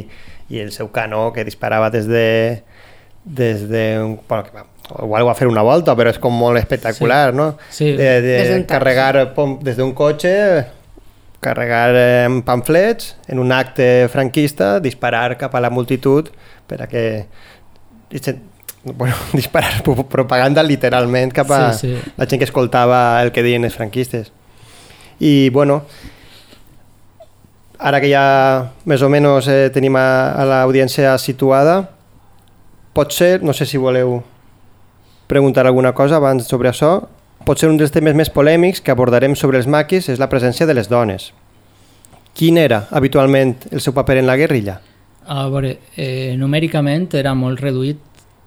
C: i el seu canó que disparava des de des de un, bueno, que va, igual va a fer una volta, però és com molt espectacular,
L: Sí.
C: no?
L: Sí.
C: De, de
A: Des
C: carregar pom, des d'un cotxe, carregar eh, pamflets en un acte franquista, disparar cap a la multitud per a que bueno, disparar pro- propaganda literalment cap a
L: Sí, sí.
C: la gent que escoltava el que deien els franquistes. I, bueno, ara que ja més o menys eh, tenim a, a l'audiència situada, pot ser, no sé si voleu preguntar alguna cosa abans sobre això, pot ser un dels temes més polèmics que abordarem sobre els maquis és la presència de les dones. Quin era habitualment el seu paper en la guerrilla?
L: A veure, eh, numèricament era molt reduït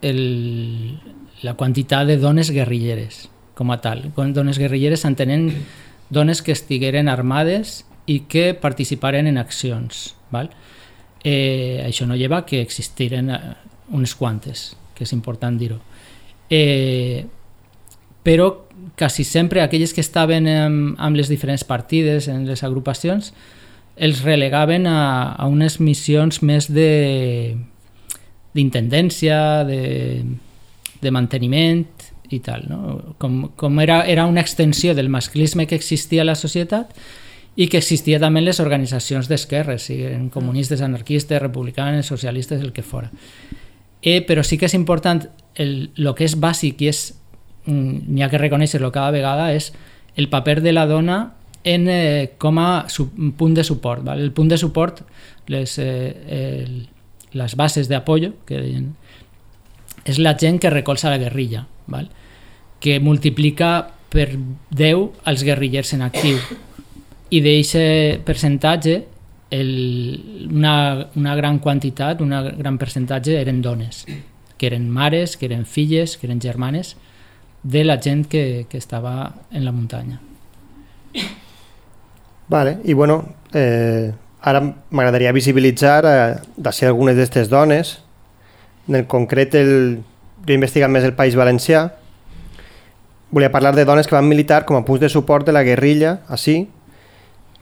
L: el, la quantitat de dones guerrilleres, com a tal. Dones guerrilleres s'entenen dones que estigueren armades i que participaren en accions. Val? Eh, això no lleva que existiren eh, unes quantes, que és important dir-ho. Eh, però quasi sempre aquelles que estaven amb, amb les diferents partides, en les agrupacions, els relegaven a, a unes missions més de d'intendència, de, de manteniment i tal. No? Com, com era, era una extensió del masclisme que existia a la societat i que existia també en les organitzacions d'esquerres, siguin comunistes, anarquistes, republicanes, socialistes, el que fora. Eh, però sí que és important, el, el que és bàsic i és n'hi ha que reconèixer-lo cada vegada és el paper de la dona en, eh, com a su, punt de suport. Val? El punt de suport, les, eh, el, les bases d'apoyo, que deien, és la gent que recolza la guerrilla, val? que multiplica per 10 els guerrillers en actiu. I d'aquest percentatge, el, una, una gran quantitat, un gran percentatge eren dones, que eren mares, que eren filles, que eren germanes, de la gent que, que estava en la muntanya.
C: Vale, i bueno, eh, ara m'agradaria visibilitzar eh, d'ací algunes d'aquestes dones. En el concret, el, jo he investigat més el País Valencià. Volia parlar de dones que van militar com a punts de suport de la guerrilla, així,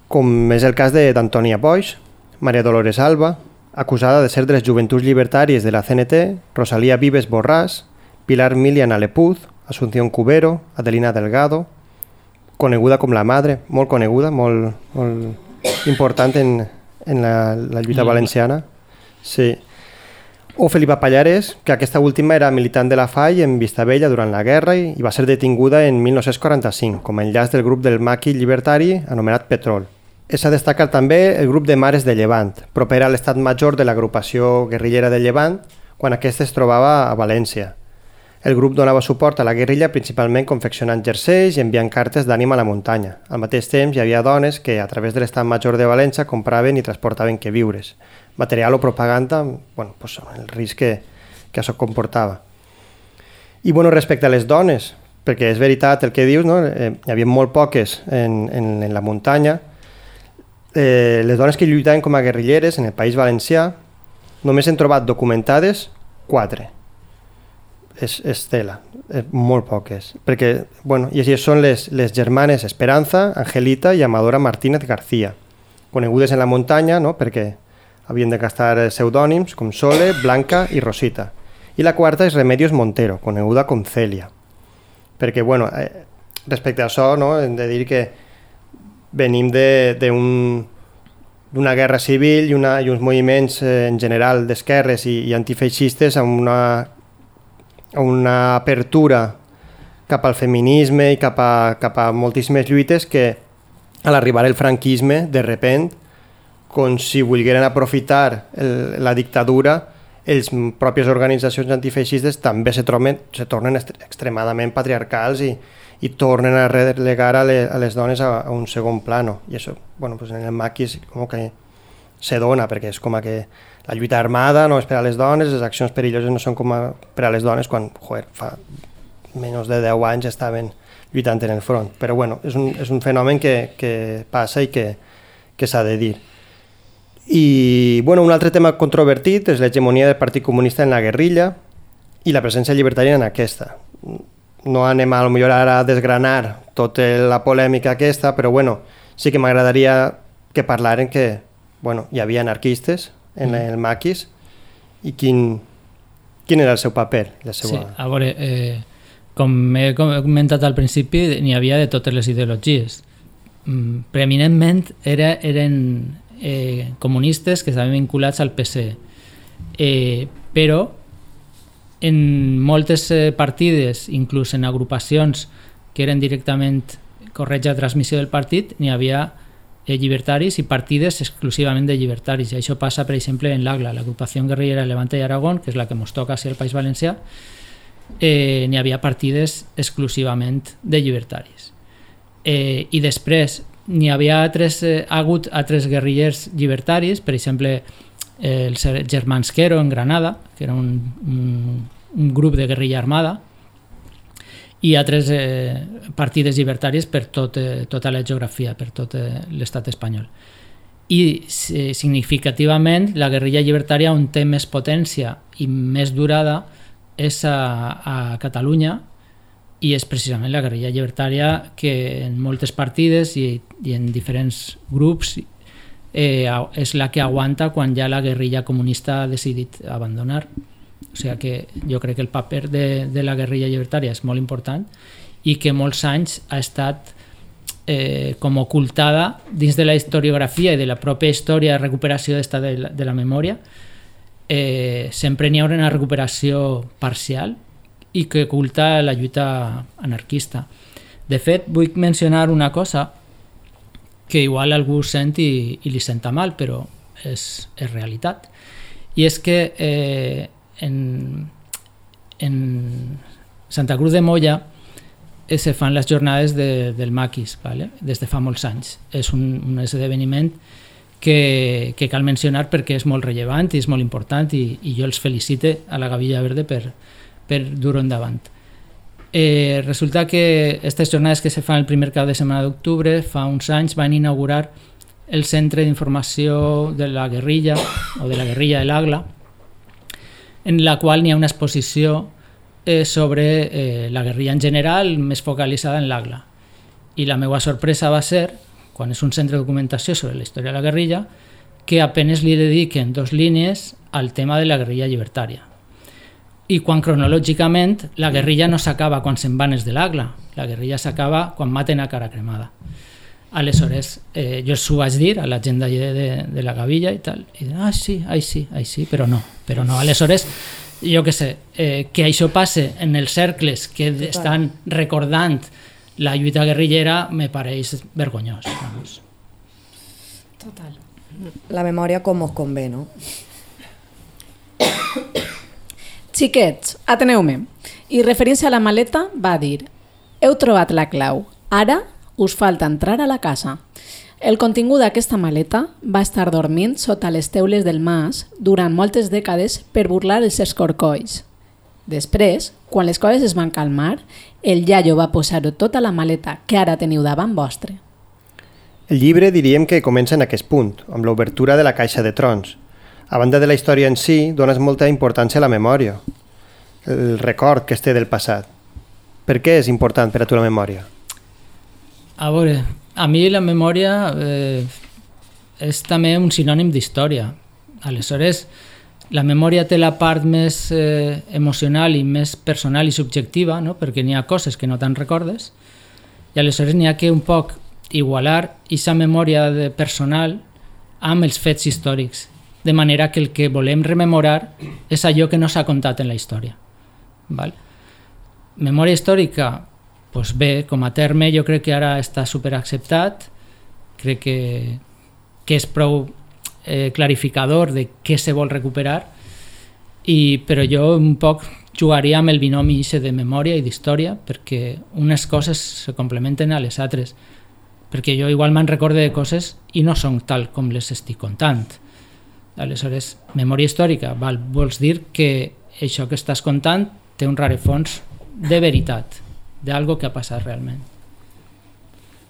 C: com és el cas de- d'Antònia Boix, Maria Dolores Alba, acusada de ser de les joventuts llibertàries de la CNT, Rosalía Vives Borràs, Pilar Milian Alepuz, Asunción Cubero, Adelina Delgado, coneguda com la madre, molt coneguda, molt, molt important en, en la, la lluita
L: Mm.
C: valenciana. Sí. O Felipa Pallares, que aquesta última era militant de la FAI en Vistabella durant la guerra i, i va ser detinguda en 1945 com a enllaç del grup del maqui llibertari anomenat Petrol. És a destacar també el grup de Mares de Llevant, proper a l'estat major de l'agrupació guerrillera de Llevant, quan aquesta es trobava a València. El grup donava suport a la guerrilla principalment confeccionant jerseis i enviant cartes d'ànima a la muntanya. Al mateix temps hi havia dones que a través de l'estat major de València compraven i transportaven queviures, material o propaganda, bueno, pues, el risc que, que això comportava. I bueno, respecte a les dones, perquè és veritat el que dius, no? eh, hi havia molt poques en, en, en la muntanya, eh, les dones que lluitaven com a guerrilleres en el País Valencià només hem trobat documentades quatre és, és tela, és molt poques. Perquè, bueno, i així són les, les germanes Esperanza, Angelita i Amadora Martínez García, conegudes en la muntanya, no?, perquè havien de gastar pseudònims com Sole, Blanca i Rosita. I la quarta és Remedios Montero, coneguda com Celia. Perquè, bueno, eh, respecte a això, no?, hem de dir que venim d'un d'una guerra civil i, una, i uns moviments eh, en general d'esquerres i, i antifeixistes amb una una apertura cap al feminisme i cap a, cap a moltíssimes lluites que a l'arribar el franquisme, de repent, com si volgueren aprofitar el, la dictadura, els pròpies organitzacions antifeixistes també se, troben, se tornen extremadament patriarcals i, i tornen a relegar a, le, a les dones a, a un segon plano. I això, bueno, pues en el maquis com que se dona, perquè és com que la lluita armada no és per a les dones, les accions perilloses no són com a, per a les dones quan, joder, fa menys de 10 anys estaven lluitant en el front. Però bueno, és un, és un fenomen que, que passa i que, que s'ha de dir. I bueno, un altre tema controvertit és l'hegemonia del Partit Comunista en la guerrilla i la presència llibertària en aquesta. no anem a, millor ara a desgranar tota la polèmica aquesta, però bueno, sí que m'agradaria que parlaren que bueno, hi havia anarquistes en mm. el maquis i quin, quin era el seu paper? La seva...
L: Sí, a veure, eh, com he comentat al principi, n'hi havia de totes les ideologies. Mm, preeminentment era, eren eh, comunistes que estaven vinculats al PC, eh, però en moltes eh, partides, inclús en agrupacions que eren directament corretja de transmissió del partit, n'hi havia llibertaris i partides exclusivament de llibertaris. I això passa, per exemple, en l'AGLA, l'agrupació guerrillera Levante i Aragón, que és la que ens toca ser el País Valencià, eh, n'hi havia partides exclusivament de llibertaris. Eh, I després n'hi havia altres, eh, ha hagut altres guerrillers llibertaris, per exemple, eh, els germans Quero en Granada, que era un, un, un grup de guerrilla armada, i altres eh, partides llibertàries per tot, eh, tota la geografia, per tot eh, l'estat espanyol. I eh, significativament la guerrilla llibertària on té més potència i més durada és a, a Catalunya i és precisament la guerrilla llibertària que en moltes partides i, i en diferents grups eh, és la que aguanta quan ja la guerrilla comunista ha decidit abandonar. O sigui que jo crec que el paper de, de la guerrilla llibertària és molt important i que molts anys ha estat eh, com ocultada dins de la historiografia i de la pròpia història de recuperació d'esta de, la, de la memòria. Eh, sempre n'hi ha una recuperació parcial i que oculta la lluita anarquista. De fet, vull mencionar una cosa que igual algú sent i, i li senta mal, però és, és realitat. I és que eh, en, en Santa Cruz de Molla eh, se fan les jornades de, del maquis, ¿vale? des de fa molts anys. És un, un esdeveniment que, que cal mencionar perquè és molt rellevant i és molt important i, i jo els felicite a la Gavilla Verde per, per dur-ho endavant. Eh, resulta que aquestes jornades que se fan el primer cap de setmana d'octubre, fa uns anys van inaugurar el Centre d'Informació de la Guerrilla o de la Guerrilla de l'Agla, en la qual n'hi ha una exposició eh, sobre eh, la guerrilla en general, més focalitzada en l'Agla. I la meva sorpresa va ser, quan és un centre de documentació sobre la història de la guerrilla, que apenes li dediquen dos línies al tema de la guerrilla llibertària. I quan cronològicament la guerrilla no s'acaba quan se'n van els de l'Agla, la guerrilla s'acaba quan maten a cara cremada. Aleshores, eh, jo s'ho vaig dir a la gent de, de, de la Gavilla i tal, i ah, sí, ai sí, ai sí, però no, però no. Aleshores, jo que sé, eh, que això passe en els cercles que Total. estan recordant la lluita guerrillera me pareix vergonyós. Vamos.
G: Total. La memòria com us convé, no?
E: Xiquets, ateneu-me. I referint-se a la maleta, va dir Heu trobat la clau. Ara us falta entrar a la casa. El contingut d'aquesta maleta va estar dormint sota les teules del mas durant moltes dècades per burlar els escorcolls. Després, quan les coses es van calmar, el iaio va posar-ho tota la maleta que ara teniu davant vostre.
C: El llibre diríem que comença en aquest punt, amb l'obertura de la caixa de trons. A banda de la història en si, dones molta importància a la memòria, el record que es té del passat. Per què és important per a tu la memòria?
L: A veure, a mi la memòria eh, és també un sinònim d'història. Aleshores, la memòria té la part més eh, emocional i més personal i subjectiva, no? perquè n'hi ha coses que no te'n recordes, i aleshores n'hi ha que un poc igualar aquesta memòria de personal amb els fets històrics, de manera que el que volem rememorar és allò que no s'ha contat en la història. Val? Memòria històrica pues bé, com a terme jo crec que ara està super acceptat, crec que, que és prou eh, clarificador de què se vol recuperar, i, però jo un poc jugaria amb el binomi de memòria i d'història perquè unes coses se complementen a les altres. Perquè jo igual me'n recorde de coses i no són tal com les estic contant. Aleshores, memòria històrica val, vols dir que això que estàs contant té un rarefons de veritat d'algo que ha passat realment.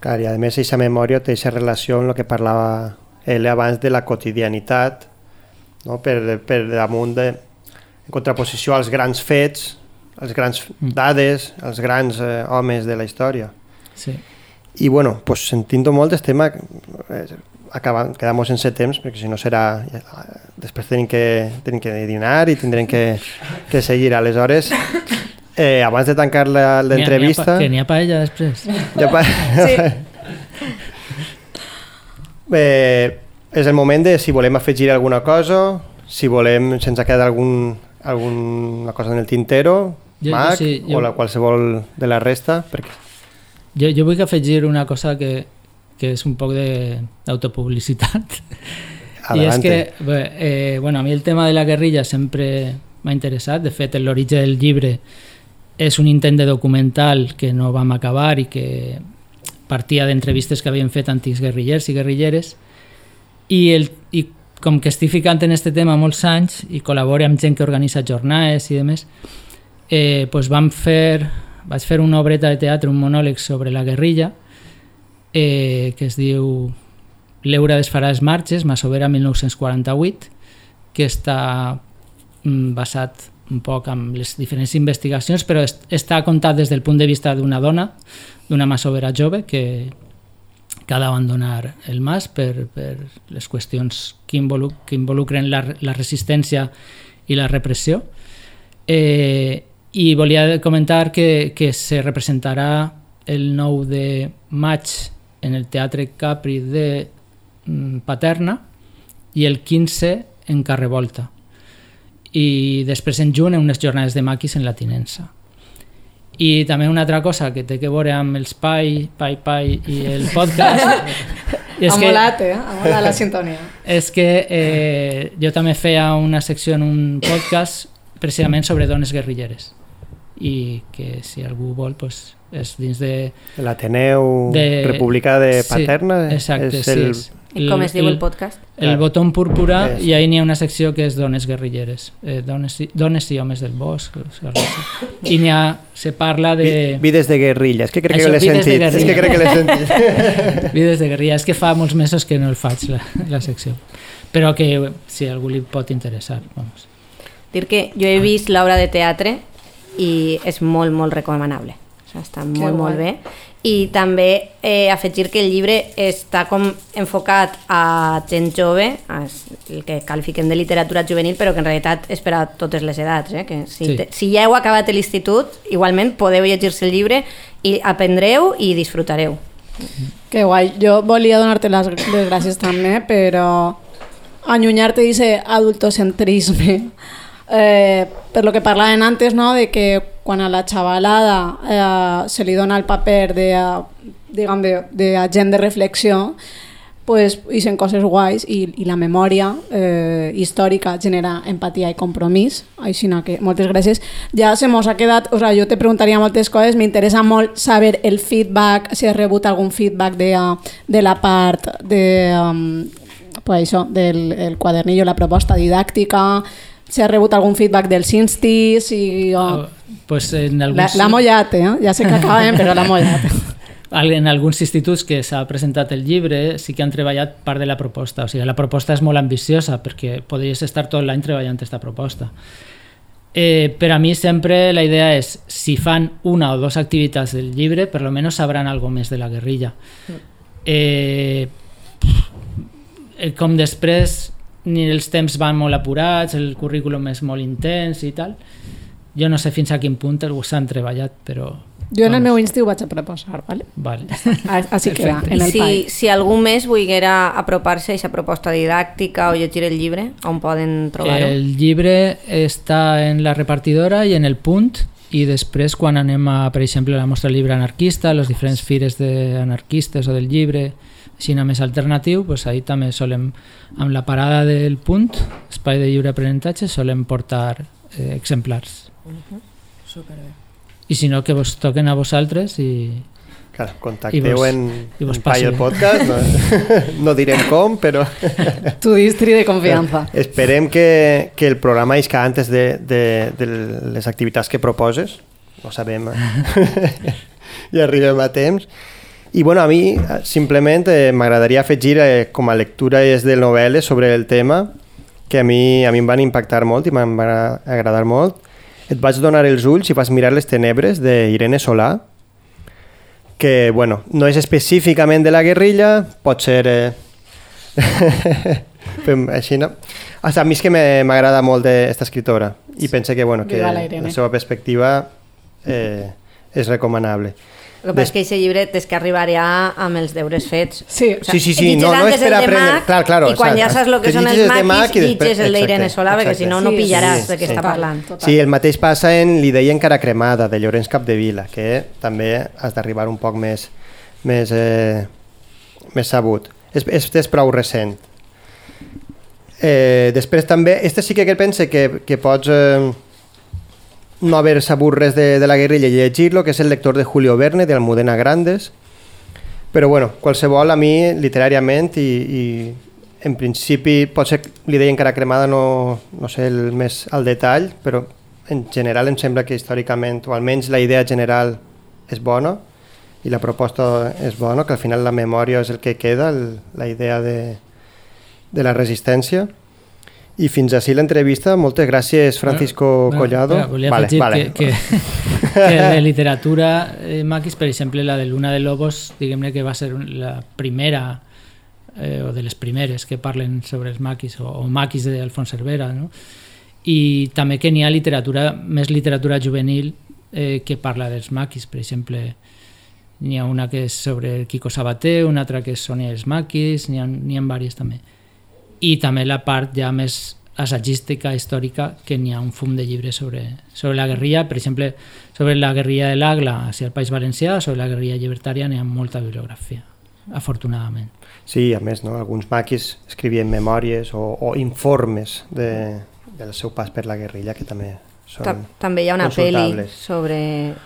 C: Clar, i a més aquesta memòria té aquesta relació amb el que parlava ell abans de la quotidianitat, no? per, per damunt de, en contraposició als grans fets els grans dades, els grans eh, homes de la història.
L: Sí.
C: I bueno, pues, sentint-ho molt estem a, eh, acabant, quedamos sense temps perquè si no serà eh, després tenim que, tenim que dinar i tindrem que, que seguir aleshores eh, abans de tancar la- l'entrevista
L: Que n'hi ha paella després.
C: ja pa... eh, és el moment de si volem afegir alguna cosa si volem, se'ns ha quedat algun, alguna cosa en el tintero
L: Jo- jo
C: Mac
L: sí, jo-
C: o la qualsevol de la resta perquè
L: Jo, jo vull afegir una cosa que, que és un poc de- d'autopublicitat. I és que, bé, eh, bueno, a mi el tema de la guerrilla sempre m'ha interessat. De fet, l'origen del llibre és un intent de documental que no vam acabar i que partia d'entrevistes que havien fet antics guerrillers i guerrilleres. I, el, I com que estic ficant en este tema molts anys i col·laboro amb gent que organitza jornades i demés, eh, pues vam fer, vaig fer una obreta de teatre, un monòleg sobre la guerrilla, eh, que es diu L'Eura desfarà les marxes, Masovera 1948, que està mm, basat un poc amb les diferents investigacions, però est està contat des del punt de vista d'una dona, d'una masovera jove que, que ha d'abandonar el mas per, per les qüestions que, involu que involucren la, la resistència i la repressió. Eh, I volia comentar que, que se representarà el 9 de maig en el Teatre Capri de mm, Paterna i el 15 en Carrevolta. I després en juny unes jornades de maquis en la Tinença. I també una altra cosa que té que veure amb els Pai, Pai, Pai i el podcast. i
E: ha molat, eh? Ha molat la sintonia.
L: és que eh, jo també feia una secció en un podcast precisament sobre dones guerrilleres i que si algú vol pues, és dins de...
C: l'Ateneu
L: de-
C: República de
L: Sí,
C: Paterna
L: exacte,
C: és
L: sí,
C: el,
L: és
A: I com es diu el podcast?
L: El
C: Clar.
L: botó púrpura
C: És.
L: i ahí n'hi ha una secció que és dones guerrilleres, eh, dones, i- dones i homes del bosc, i n'hi ha, se parla de...
C: Vi- Vides de guerrilla, és que crec
L: Això,
C: que l'he sentit. És que crec que l'he sentit.
L: Vides de guerrilla, és que fa molts mesos que no el faig, la, la secció. Però que si a algú li pot interessar, vamos.
A: Dir que jo he vist l'obra de teatre i és molt, molt recomanable. O sigui, està molt,
E: guai.
A: molt bé. I també eh, afegir que el llibre està com enfocat a gent jove, el que qualifiquem de literatura juvenil, però que en realitat és per a totes les edats. Eh? Que si,
L: Sí.
A: te, si ja heu acabat l'institut, igualment podeu llegir-se el llibre i aprendreu i disfrutareu.
E: Que guai. Jo volia donar-te les, les gràcies també, però allunyar-te d'aquest adultocentrisme. Eh, per lo que parlaven antes, no? de que quan a la xavalada eh, se li dona el paper de, diguem, de, de agent de reflexió, pues hicen coses guais i, i la memòria eh, històrica genera empatia i compromís així que moltes gràcies ja se mos ha quedat, o sea, jo te preguntaria moltes coses m'interessa molt saber el feedback si has rebut algun feedback de, de la part de, um, pues això, del el quadernillo, la proposta didàctica si has rebut algun feedback dels instis i, uh,
L: Pues en alguns,
E: la mollat, eh? ja sé que acabem però la mollat
L: en alguns instituts que s'ha presentat el llibre sí que han treballat part de la proposta. O sigui, la proposta és molt ambiciosa perquè podries estar tot l'any treballant aquesta proposta. Eh, per a mi sempre la idea és, si fan una o dues activitats del llibre, per lo menos sabran algo més de la guerrilla. Eh, eh, com després ni els temps van molt apurats, el currículum és molt intens i tal, jo no sé fins a quin punt s'han treballat, però...
E: jo en el meu insti ho vaig a proposar ¿vale?
L: Vale.
E: així
L: Perfecte.
E: en el
A: si,
E: PAI
A: si algú més volguera apropar-se a aquesta proposta didàctica o llegir el llibre, on poden trobar-ho?
L: El llibre està en la repartidora i en el punt i després quan anem a, per exemple, a la mostra del llibre anarquista, les diferents fires d'anarquistes o del llibre, així més alternatiu, pues ahí també solem, amb la parada del punt, espai de lliure aprenentatge, solem portar eh, exemplars.
G: Superbé.
L: I si no, que vos toquen a vosaltres i...
C: Clar,
L: I
C: contacteu
L: vos-
C: en,
L: i vos
C: en Pai el podcast, no, no direm com, però
E: tu distri de confiança
C: esperem que, que el programa isca antes de, de, de les activitats que proposes, no sabem, i arribem a temps. I bueno, a mi eh, simplement eh, m'agradaria afegir eh, com a lectures de novel·les sobre el tema que a mi, a mi em van impactar molt i m'han agradar molt et vaig donar els ulls i vas mirar les tenebres d'Irene Solà, que, bueno, no és específicament de la guerrilla, pot ser... Eh... Així, no? O sigui, a mi és que me- m'agrada molt aquesta escritora i pense que, bueno, que
E: la Irene.
C: la seva perspectiva eh, és recomanable.
A: El que passa és que aquest llibre tens que arribar ja amb els deures fets.
E: Sí,
A: O
C: Sí, sí, sí,
A: llitges
C: no, no és per
A: el de
C: aprendre.
A: Mac,
C: Clar, claro,
A: I quan ja
C: exacte.
A: saps el que,
C: Que
A: són els
C: Mac
A: maquis,
C: i després-
A: llitges el d'Irene
C: exacte,
A: Solà, perquè si no, no pillaràs
E: Sí,
A: de què
E: sí.
A: està
E: Total,
A: parlant.
E: total.
C: Sí, el mateix passa en L'idea encara cremada, de Llorenç Capdevila, que també has d'arribar un poc més, més, eh, més sabut. És, és, és prou recent. Eh, després també, este sí que pense que, que pots eh, no haver sabut res de, de la guerrilla i llegir-lo, que és el lector de Julio Verne, d'Almudena Grandes, però bueno, qualsevol a mi literàriament i, i en principi potser l'idea encara cremada no, no sé el més al detall, però en general em sembla que històricament, o almenys la idea general és bona i la proposta és bona, que al final la memòria és el que queda, el, la idea de, de la resistència. I fins així l'entrevista. Moltes gràcies, Francisco
L: Bueno,
C: Collado.
L: espera, volia afegir Que, que, que de literatura eh, maquis, per exemple, la de Luna de Lobos, diguem-ne que va ser la primera eh, o de les primeres que parlen sobre els maquis o, o maquis d'Alfons Cervera, no? I també que n'hi ha literatura, més literatura juvenil eh, que parla dels maquis, per exemple, n'hi ha una que és sobre Quico Sabater, una altra que és Sonia els maquis, n'hi ha, ha diverses també i també la part ja més assagística, històrica, que n'hi ha un fum de llibres sobre, sobre la guerrilla, per exemple, sobre la guerrilla de l'Agla hacia el País Valencià, sobre la guerrilla llibertària n'hi ha molta bibliografia, afortunadament.
C: Sí, a més, no? alguns maquis escrivien memòries o, o informes de, del seu pas per la guerrilla, que també són
A: Ta també hi ha una pel·li sobre,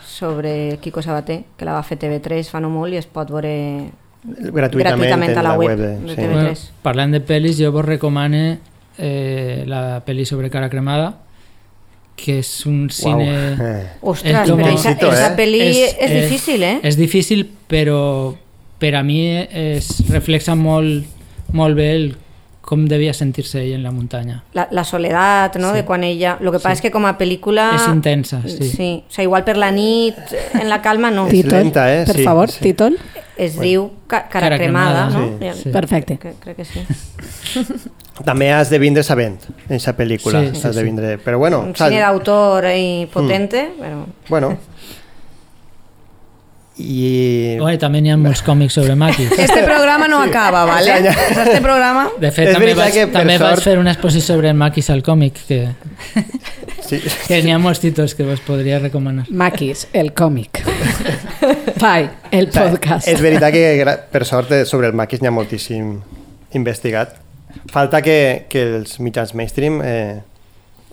A: sobre Quico Sabater, que la va fer TV3 fa no molt i es pot veure
C: gratuïtament,
A: gratuïtament a la web
C: de,
A: de
C: sí.
A: TV3.
L: Bueno, parlant de pel·lis, jo vos recomane eh, la pel·li sobre Cara Cremada, que és un cine...
C: Eh.
A: Ostres,
L: És com-
A: però esa, esa
C: eh?
A: pel·li és,
L: És-
A: és
L: eh,
A: difícil, eh?
L: És difícil, però per a mi es reflexa molt, molt bé el com devia sentir-se ell en la muntanya.
A: La, la soledat, no?,
L: Sí.
A: de quan ella... Lo que passa és que com a pel·lícula...
L: És intensa, sí.
A: Sí, o sigui, igual per la nit, en la calma, no.
C: És
E: Títol,
C: lenta, eh?
E: per
C: Sí,
E: favor,
C: sí.
E: títol.
A: Es diu ca cara,
L: Cara
A: cremada,
L: cremada,
A: no?
C: sí,
L: sí.
E: Perfecte.
A: Crec, crec que sí.
C: També has de vindre sabent en aquesta pel·lícula.
L: Sí, sí,
C: has de
L: sí.
C: vindre... Però bueno,
A: Un cine d'autor i potente, però...
C: bueno. I...
L: Bueno, i també n'hi ha molts còmics sobre maquis.
G: Este programa no acaba, ¿vale?
C: O sea,
G: O sea, este programa...
L: De fet,
C: És
L: també, vaig,
C: que, per
L: també vaig
C: sort-
L: fer una exposició sobre maquis al còmic, que,
C: Sí.
L: que n'hi ha molts títols que vos podria recomanar.
E: Maquis, el còmic. Pai, el podcast.
C: És veritat que per sort eh, sobre el maquis n'hi ha moltíssim investigat. Falta que, que els mitjans mainstream eh,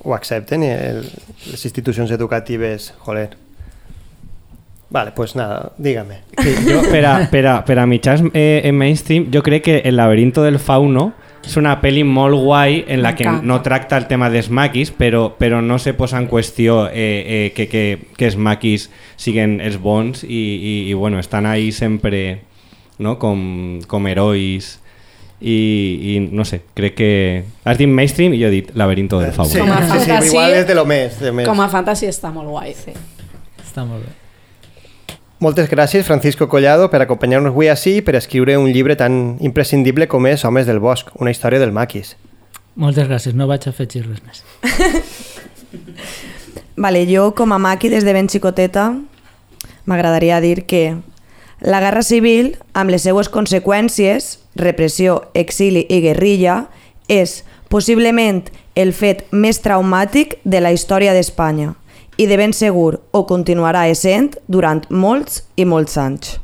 C: ho accepten i el, les institucions educatives, joder. Vale, pues nada, dígame.
H: Jo, per, a, per, per a mitjans eh, en mainstream, jo crec que El laberinto del fauno és una pel·li molt guai en la que no tracta el tema dels maquis, però, però no se posa en qüestió eh, eh, que, que, que els maquis siguen els bons i, i, i bueno, estan ahí sempre no? com, com herois i, i no sé, crec que has dit mainstream i jo he dit laberinto del fauno
C: Sí, sí, sí, igual és de lo més. De més.
E: Com a fantasy està molt guai. Sí.
L: Està molt bé.
C: Moltes gràcies, Francisco Collado, per acompanyar-nos avui així i per escriure un llibre tan imprescindible com és Homes del Bosc, una història del maquis.
L: Moltes gràcies, no vaig afegir res més.
G: Vale, jo com a maqui des de ben xicoteta m'agradaria dir que la guerra civil, amb les seues conseqüències, repressió, exili i guerrilla, és possiblement el fet més traumàtic de la història d'Espanya i de ben segur ho continuarà essent durant molts i molts anys.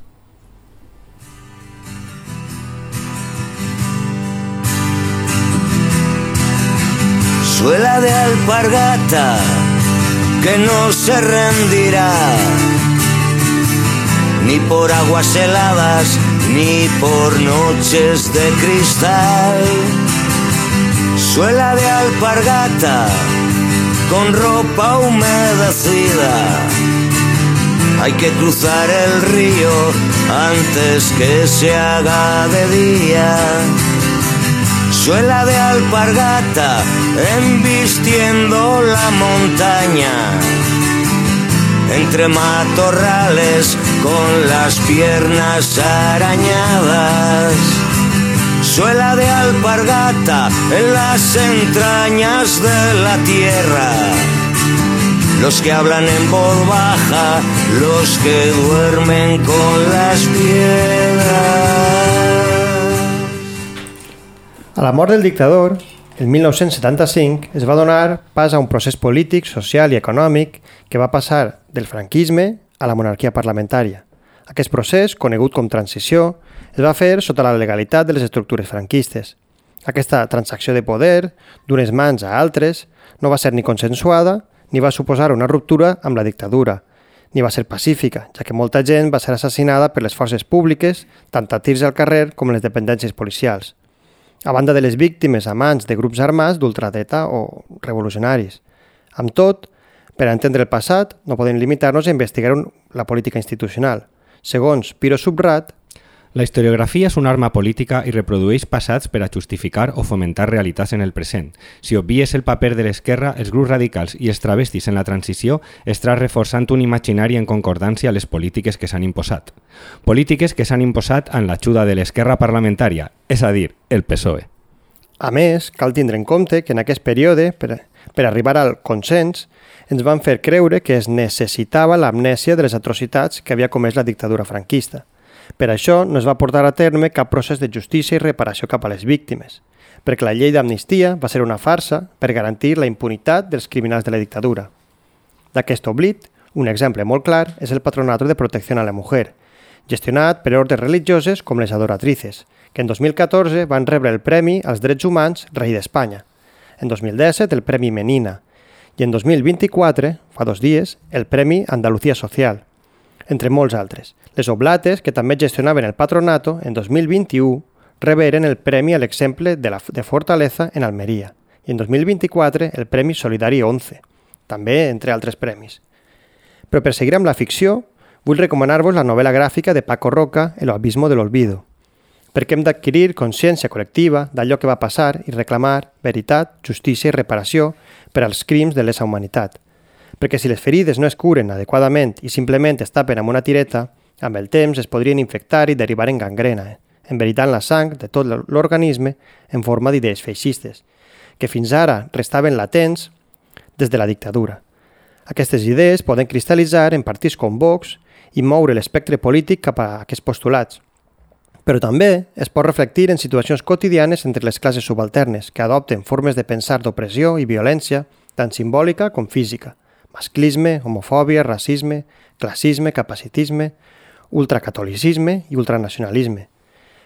D: Suela de alpargata que no se rendirá ni por aguas heladas ni por noches de cristal. Suela de alpargata con ropa humedecida. Hay que cruzar el río antes que se haga de día. suela de alpargata, embistiendo la montaña. Entre matorrales con las piernas arañadas. Suela de alpargata en las entrañas de la tierra. Los que hablan en voz baja, los que duermen con las piedras.
C: A la mort del dictador, el 1975 es va donar pas a un procés polític, social i econòmic que va passar del franquisme a la monarquia parlamentària. Aquest procés, conegut com transició, es va fer sota la legalitat de les estructures franquistes. Aquesta transacció de poder, d'unes mans a altres, no va ser ni consensuada ni va suposar una ruptura amb la dictadura, ni va ser pacífica, ja que molta gent va ser assassinada per les forces públiques, tant a tirs al carrer com les dependències policials a banda de les víctimes a mans de grups armats d'ultradreta o revolucionaris. Amb tot, per entendre el passat, no podem limitar-nos a investigar la política institucional. Segons Piro Subrat,
H: La historiografia és una arma política i reprodueix passats per a justificar o fomentar realitats en el present. Si obvies el paper de l'esquerra, els grups radicals i els travestis en la transició, estaràs reforçant un imaginari en concordància a les polítiques que s'han imposat. Polítiques que s'han imposat amb l'ajuda de l'esquerra parlamentària, és a dir, el PSOE.
C: a més, cal tindre en compte que en aquest període, per, per arribar al consens, ens van fer creure que es necessitava l'amnèsia de les atrocitats que havia comès la dictadura franquista. Per això no es va portar a terme cap procés de justícia i reparació cap a les víctimes, perquè la llei d'amnistia va ser una farsa per garantir la impunitat dels criminals de la dictadura. D'aquest oblit, un exemple molt clar és el Patronato de Protecció a la Mujer, gestionat per ordres religioses com les adoratrices, que en 2014 van rebre el Premi als Drets Humans Rei d'Espanya, en 2017 el Premi Menina i en 2024, fa dos dies, el Premi Andalucía Social, entre molts altres. Les Oblates, que també gestionaven el patronato, en 2021 reberen el Premi a l'exemple de, la, de Fortaleza en Almeria i en 2024 el Premi Solidari 11, també entre altres premis. Però per seguir amb la ficció, vull recomanar-vos la novel·la gràfica de Paco Roca, El abismo de l'olvido, perquè hem d'adquirir consciència col·lectiva d'allò que va passar i reclamar veritat, justícia i reparació per als crims de lesa humanitat. Perquè si les ferides no es curen adequadament i simplement es tapen amb una tireta, amb el temps es podrien infectar i derivar en gangrena, eh? enveritant la sang de tot l'organisme en forma d'idees feixistes, que fins ara restaven latents des de la dictadura. Aquestes idees poden cristal·litzar en partits com Vox i moure l'espectre polític cap a aquests postulats, però també es pot reflectir en situacions quotidianes entre les classes subalternes que adopten formes de pensar d'opressió i violència, tant simbòlica com física, masclisme, homofòbia, racisme, classisme, capacitisme, ultracatolicisme i ultranacionalisme.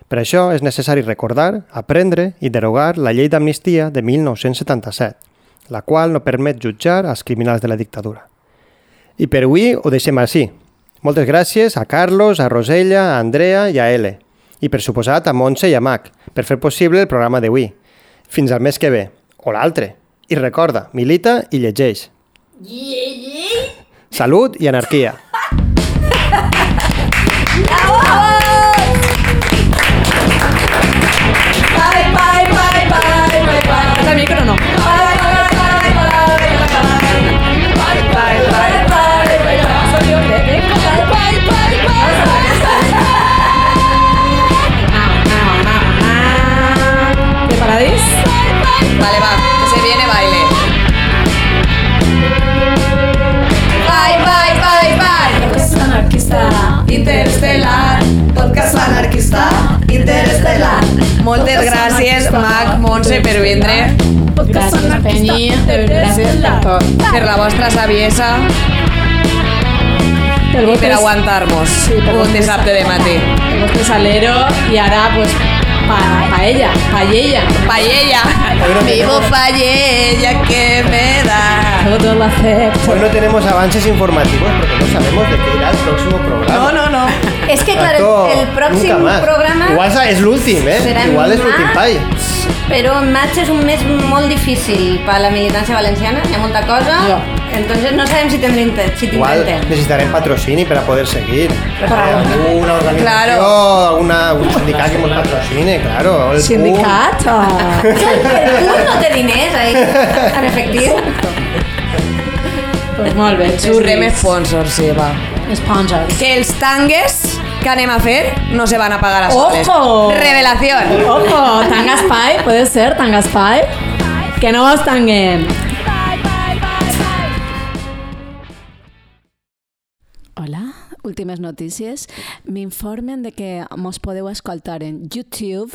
C: Per això és necessari recordar, aprendre i derogar la llei d'amnistia de 1977, la qual no permet jutjar als criminals de la dictadura. I per avui ho deixem així. Moltes gràcies a Carlos, a Rosella, a Andrea i a Ele. I per suposat a Montse i a Mac, per fer possible el programa d'avui. Fins al mes que ve, o l'altre. I recorda, milita i llegeix. Salut i anarquia.
K: Per
B: interestelar.
E: tot.
K: per la vostra saviesa
E: El
K: i per aguantar-nos
E: per
K: un dissabte de matí.
E: El vostre salero y ahora pues pa, paella, paella.
K: Paella. Vivo paella que me da.
E: Todo lo acepto.
C: Hoy no tenemos avances informativos porque no sabemos de qué irá el próximo programa.
K: No, no, no.
A: És que, clar,
C: Esto
A: el,
C: más.
A: programa...
C: Igual és l'últim, eh? Igual és l'últim
A: maig. Però maig és un mes molt difícil per a la militància valenciana, hi ha molta cosa.
E: Jo.
A: Entonces no sabem si tindrem intent, si
C: Igual
A: t'intenten.
C: necesitarem patrocini per a poder seguir.
A: Però-
C: Eh, alguna organització,
A: Claro.
C: alguna, algun sindicat que ens patrocine, claro. El
E: Sindicat o...
A: Tu no té diners ahí, en efectiu.
E: Pues molt bé,
M: Xurrem sponsors, sí, va.
E: Sponsors.
M: Que els tangues que anem a fer no se van a pagar a soles.
E: ¡Ojo!
M: Revelación.
E: Ojo, tanga espai, puede ser, tanga espai. Que no vos tanguen. Hola, últimes notícies. M'informen de que mos podeu escoltar en YouTube,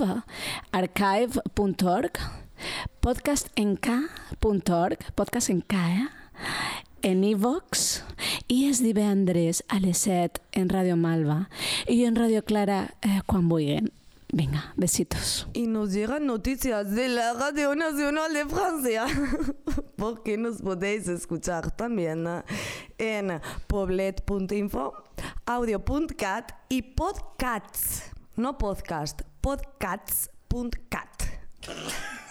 E: archive.org, podcastenk.org, podcast en K, eh? En iVox i els divendres a les 7 en Ràdio Malva i en Ràdio Clara eh, quan vulguin. Vinga, besitos.
G: Y nos llegan noticias de la Radio Nacional de Francia, porque nos podéis escuchar también ¿no? en poblet.info, audio.cat y podcasts, no podcast, podcasts.cat.